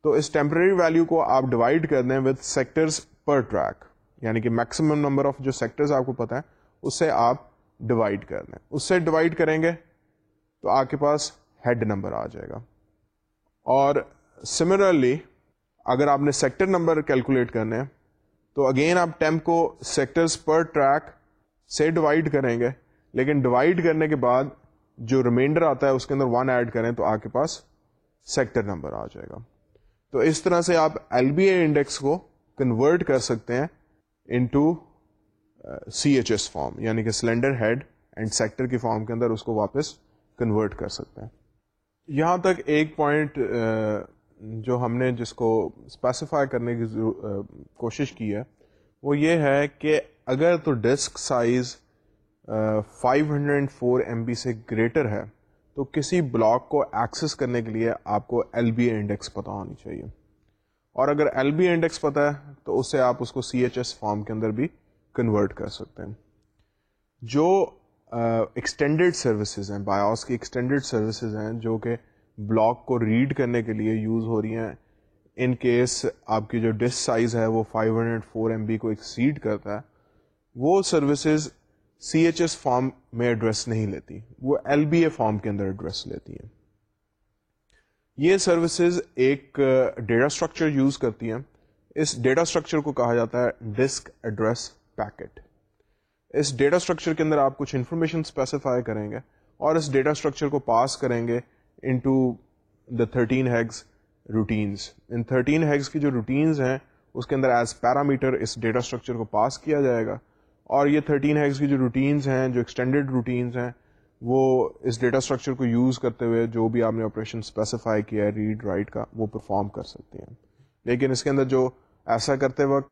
تو اس ٹیمپرری ویلو کو آپ ڈیوائڈ کر دیں وتھ سیکٹرز پر ٹریک یعنی کہ میکسیمم نمبر آف جو سیکٹرز آپ کو پتا ہے اس سے آپ ڈیوائڈ کر دیں. اس سے ڈیوائڈ کریں گے، تو آپ کے پاس ہیڈ نمبر آ جائے گا. اور سملرلی اگر آپ نے سیکٹر نمبر کیلکولیٹ کرنے ہیں، تو اگین آپ ٹیمپ کو سیکٹرز پر ٹریک سے ڈیوائڈ کریں گے، لیکن ڈیوائڈ کرنے کے بعد جو ریمائنڈر آتا ہے، اس کے اندر ون ایڈ کریں تو آپ کے پاس سیکٹر نمبر آ جائے گا۔ تو اس طرح سے آپ ایل بی اے انڈیکس کو کنورٹ کر سکتے ہیں into C H S form یعنی کہ سلینڈر ہیڈ اینڈ سیکٹر کی فارم کے اندر اس کو واپس کنورٹ کر سکتے ہیں۔ یہاں تک ایک پوائنٹ uh, جو ہم نے جس کو اسپیسیفائی کرنے کی uh, کوشش کی ہے، وہ یہ ہے کہ اگر تو disk size five hundred four M B سے گریٹر ہے، تو کسی بلاک کو ایکسس کرنے کے لیے آپ کو ایل بی انڈیکس پتہ ہونی چاہیے۔ اور اگر ایل بی انڈیکس پتہ ہے، تو اس سے آپ اس کو سی ایچ ایس فارم کے اندر بھی کنورٹ کر سکتے ہیں۔ جو ایکسٹینڈیڈ سروسز ہیں بایوس کی ایکسٹینڈیڈ سروسز ہیں، جو کہ بلاک کو ریڈ کرنے کے لیے یوز ہو رہی ہیں ان کیس آپ کی جو ڈسک سائز ہے، وہ 504 ہنڈریڈ فور ایم بی کو ایکسیڈ کرتا ہے وہ services C H S form میں ایڈریس نہیں لیتی، وہ ایل بی اے فارم کے اندر ایڈریس لیتی ہیں۔ یہ سروسز ایک ڈیٹا اسٹرکچر یوز کرتی ہیں۔ اس ڈیٹا اسٹرکچر کو کہا جاتا ہے ڈسک ایڈریس پیکٹ۔ اس ڈیٹا اسٹرکچر کے اندر آپ کچھ انفارمیشن اسپیسیفائی کریں گے اور اس ڈیٹا اسٹرکچر کو پاس کریں گے into the thirteen hex routines in thirteen hex کی جو روٹینز ہیں، اس کے اندر ایز پیرامیٹر اس ڈیٹا اسٹرکچر کو پاس کیا جائے گا۔ اور یہ تھرٹین ہیگز کی جو روٹینز ہیں، جو ایکسٹینڈیڈ روٹینز ہیں، وہ اس ڈیٹا اسٹرکچر کو یوز کرتے ہوئے جو بھی آپ نے آپریشن اسپیسیفائی کیا ہے ریڈ رائٹ کا، وہ پرفارم کر سکتے ہیں. لیکن اس کے اندر جو ایسا کرتے وقت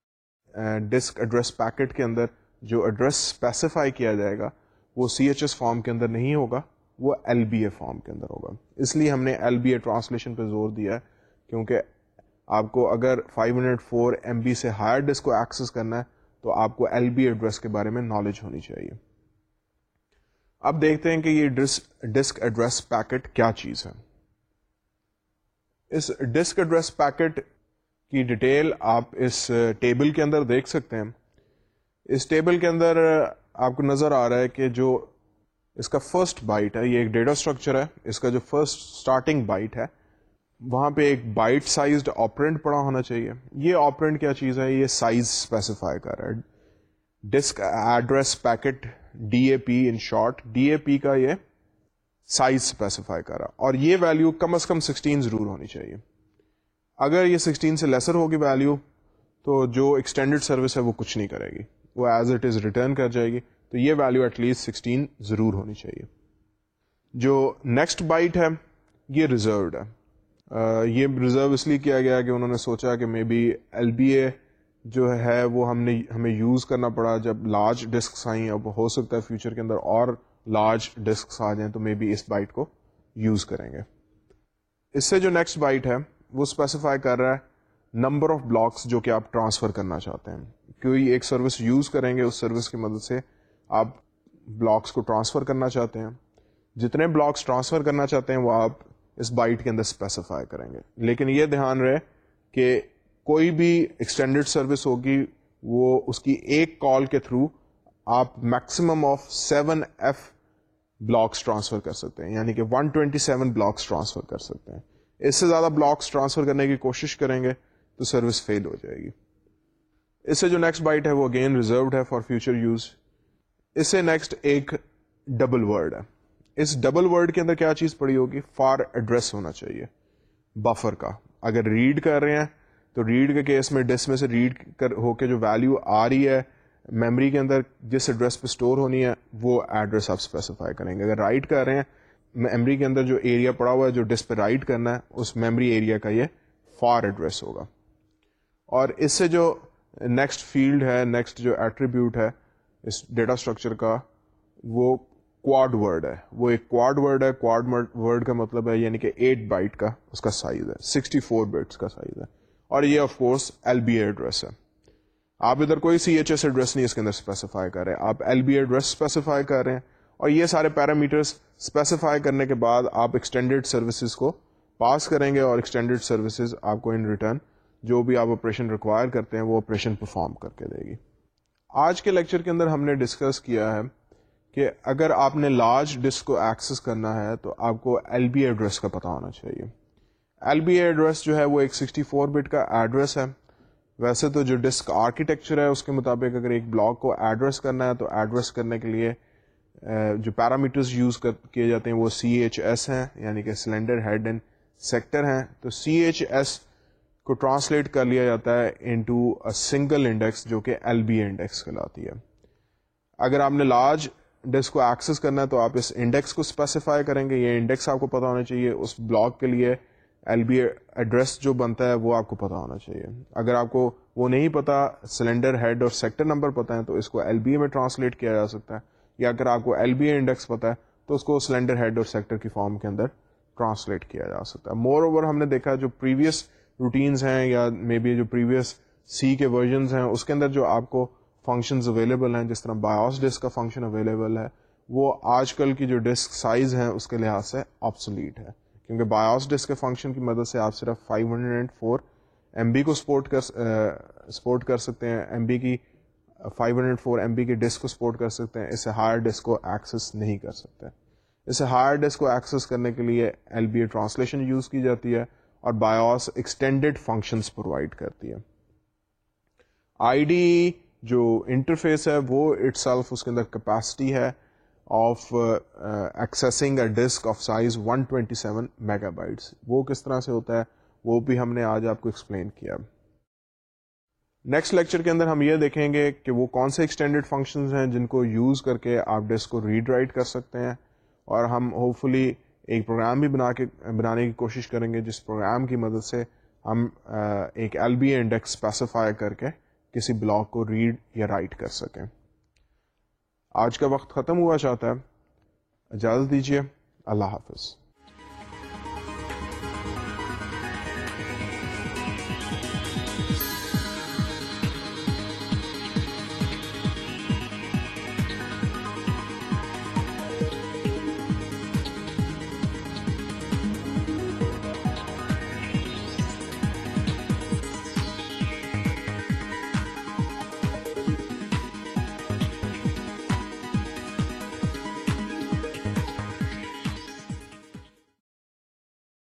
ڈسک ایڈریس پیکٹ کے اندر جو ایڈریس اسپیسیفائی کیا جائے گا، وہ سی ایچ ایس فارم کے اندر نہیں ہوگا، وہ ایل بی اے فارم کے اندر ہوگا. اس لیے ہم نے ایل بی اے ٹرانسلیشن پہ زور دیا ہے، کیونکہ آپ کو اگر 504 فور ایم بی سے ہائر ڈسک کو ایکسس کرنا ہے تو آپ کو ایل بی ایڈریس کے بارے میں نالج ہونی چاہیے۔ اب دیکھتے ہیں کہ یہ ڈسک ایڈریس پیکٹ کیا چیز ہے۔ اس ڈسک ایڈریس پیکٹ کی ڈیٹیل آپ اس ٹیبل کے اندر دیکھ سکتے ہیں۔ اس ٹیبل کے اندر آپ کو نظر آ رہا ہے کہ جو اس کا فرسٹ بائٹ ہے، یہ ایک ڈیٹا اسٹرکچر ہے۔ اس کا جو فرسٹ اسٹارٹنگ بائٹ ہے وہاں پہ ایک بائٹ سائزڈ آپرینٹ پڑا ہونا چاہیے۔ یہ آپرینٹ کیا چیز ہے؟ یہ سائز اسپیسیفائی کر رہا ہے۔ Disk address packet D A P in short D A P کا یہ سائز اسپیسیفائی کر رہا۔ اور یہ ویلو کم از کم سکسٹین ضرور ہونی چاہیے۔ اگر یہ سکسٹین سے لیسر ہوگی ویلو تو جو ایکسٹینڈیڈ سروس ہے وہ کچھ نہیں کرے گی۔ وہ ایز اٹ از ریٹرن کر جائے گی۔ تو یہ ویلو ایٹ لیسٹ سکسٹین ضرور ہونی چاہیے۔ جو نیکسٹ بائٹ ہے، یہ ریزروڈ ہے۔ یہ ریزرو اس لیے کیا گیا کہ انہوں نے سوچا کہ maybe L B A جو ہے وہ ہم نے ہمیں یوز کرنا پڑا جب لارج ڈسکس آئیں، اب ہو سکتا ہے فیوچر کے اندر اور لارج ڈسکس آ جائیں، تو مے بی اس بائٹ کو یوز کریں گے۔ اس سے جو نیکسٹ بائٹ ہے، وہ اسپیسیفائی کر رہا ہے نمبر آف بلاکس جو کہ آپ ٹرانسفر کرنا چاہتے ہیں۔ کوئی ایک سروس یوز کریں گے، اس سروس کی مدد سے آپ بلاکس کو ٹرانسفر کرنا چاہتے ہیں۔ جتنے بلاکس ٹرانسفر کرنا چاہتے ہیں، وہ آپ اس بائٹ کے اندر اسپیسیفائی کریں گے۔ لیکن یہ دھیان رہے کہ کوئی بھی ایکسٹینڈیڈ سروس ہوگی، وہ اس کی ایک کال کے تھرو آپ maximum of seven F blocks transfer کر سکتے ہیں۔ یعنی کہ one twenty seven blocks transfer کر سکتے ہیں۔ اس سے زیادہ بلاکس ٹرانسفر کرنے کی کوشش کریں گے تو سروس فیل ہو جائے گی۔ اس سے جو نیکسٹ بائٹ ہے وہ اگین ریزروڈ ہے فار فیوچر یوز اس سے نیکسٹ ایک ڈبل ورڈ ہے۔ اس ڈبل ورڈ کے اندر کیا چیز پڑی ہوگی؟ فار ایڈریس ہونا چاہیے. بفر کا. اگر ریڈ کر رہے ہیں، تو ریڈ کے کیس میں ڈس میں سے ریڈ کر ہو کے جو ویلو آ رہی ہے میموری کے اندر جس ایڈریس پہ اسٹور ہونی ہے، وہ ایڈریس آپ اسپیسیفائی کریں گے. اگر رائٹ کر رہے ہیں میمری کے اندر جو ایریا پڑا ہوا ہے، جو ڈس پہ رائٹ کرنا ہے، اس میمری ایریا کا یہ فار ایڈریس ہوگا. اور اس سے جو نیکسٹ فیلڈ ہے نیکسٹ جو ایٹریبیوٹ ہے، اس ڈیٹا اسٹرکچر کا، وہ کوڈ ورڈ ہے۔ وہ ایک کوڈ ورڈ ہے۔ کوڈ ورڈ کا مطلب ہے یعنی کہ ایٹ بائٹ کا اس کا سائز ہے۔ سکسٹی فور بائٹس کا سائز ہے۔ اور یہ of course L B address ہے۔ آپ ادھر کوئی سی ایچ ایس ایڈریس نہیں اس کے اندر اسپیسیفائی کر رہے۔ ہیں آپ ایل بی ایڈریس اسپیسیفائی کر رہے ہیں۔ اور یہ سارے پیرامیٹرس اسپیسیفائی کرنے کے بعد آپ ایکسٹینڈیڈ سروسز کو پاس کریں گے اور ایکسٹینڈیڈ سروسز آپ کو ان ریٹرن جو بھی آپ آپریشن ریکوائر کرتے ہیں وہ آپریشن پرفارم کر کے دے گی۔ آج کے لیکچر کے اندر ہم نے ڈسکس کیا ہے کہ اگر آپ نے لارج ڈسک کو ایکسس کرنا ہے تو آپ کو ایل بی ایڈریس کا پتہ ہونا چاہیے۔ ایل بی ایڈریس جو ہے وہ ایک سکسٹی فور بٹ کا ایڈریس ہے۔ ویسے تو جو ڈسک آرکیٹیکچر ہے اس کے مطابق اگر ایک بلاک کو ایڈریس کرنا ہے تو ایڈریس کرنے کے لیے جو پیرامیٹرز یوز کیے جاتے ہیں وہ سی ایچ ایس ہیں یعنی کہ سلینڈر ہیڈ اینڈ سیکٹر ہیں۔ تو سی ایچ ایس کو ٹرانسلیٹ کر لیا جاتا ہے انٹو اے سنگل انڈیکس جو کہ ایل بی انڈیکس کہلاتی ہے۔ اگر آپ نے لارج ڈسک کو ایکسس کرنا ہے تو آپ اس انڈیکس کو اسپیسیفائی کریں گے۔ یہ انڈیکس آپ کو پتا ہونا چاہیے۔ اس بلاک کے لیے ایل بی ایڈریس جو بنتا ہے وہ آپ کو پتا ہونا چاہیے۔ اگر آپ کو وہ نہیں پتا سلینڈر ہیڈ اور سیکٹر نمبر پتا ہے تو اس کو ایل بی اے میں ٹرانسلیٹ کیا جا سکتا ہے۔ یا اگر آپ کو ایل بی اے انڈیکس پتا ہے تو اس کو سلینڈر ہیڈ اور سیکٹر کی فارم کے اندر ٹرانسلیٹ کیا جا سکتا ہے۔ مور اوور ہم نے دیکھا جو پریویس روٹینز ہیں یا مے بی جو پریویس سی کے ورژنز ہیں، اس کے اندر جو آپ کو فنکشنز اویلیبل ہیں، جس طرح بایوس ڈسک کا فنکشن اویلیبل ہے، وہ آج کل کی جو ڈسک سائز ہیں، اس کے لحاظ سے آپسلیٹ ہے کیونکہ بایوس ڈسک کے فنکشن کی مدد سے آپ صرف 504 اینڈ فور ایم بی کو سپورٹ کر سپورٹ کر سکتے ہیں۔ ایم بی کی 504 ہنڈریڈ فور ایم بی کی ڈسک کو سپورٹ کر سکتے ہیں۔ اس سے ہائر ڈسک کو ایکسس نہیں کر سکتے۔ اسے ہائر ڈسک کو ایکسس کرنے کے لیے L B A translation use کی جاتی ہے اور بایوس ایکسٹینڈیڈ فنکشنس پرووائڈ کرتی ہے۔ آئی ڈی جو انٹرفیس ہے وہ اٹ سیلف اس کے اندر کیپیسٹی ہے of accessing a disk of size 127 megabytes وہ کس طرح سے ہوتا ہے وہ بھی ہم نے آج آپ کو ایکسپلین کیا۔ نیکسٹ لیکچر کے اندر ہم یہ دیکھیں گے کہ وہ کون سے ایکسٹینڈیڈ فنکشنز ہیں جن کو یوز کر کے آپ ڈسک کو ریڈ رائٹ کر سکتے ہیں اور ہم ہوپ فلی ایک پروگرام بھی بنا کے، بنانے کی کوشش کریں گے جس پروگرام کی مدد سے ہم uh, ایک ایل بی انڈیکس اسپیسیفائی کر کے کسی بلاک کو ریڈ یا رائٹ کر سکیں۔ آج کا وقت ختم ہوا چاہتا ہے۔ اجازت دیجیے اللہ حافظ۔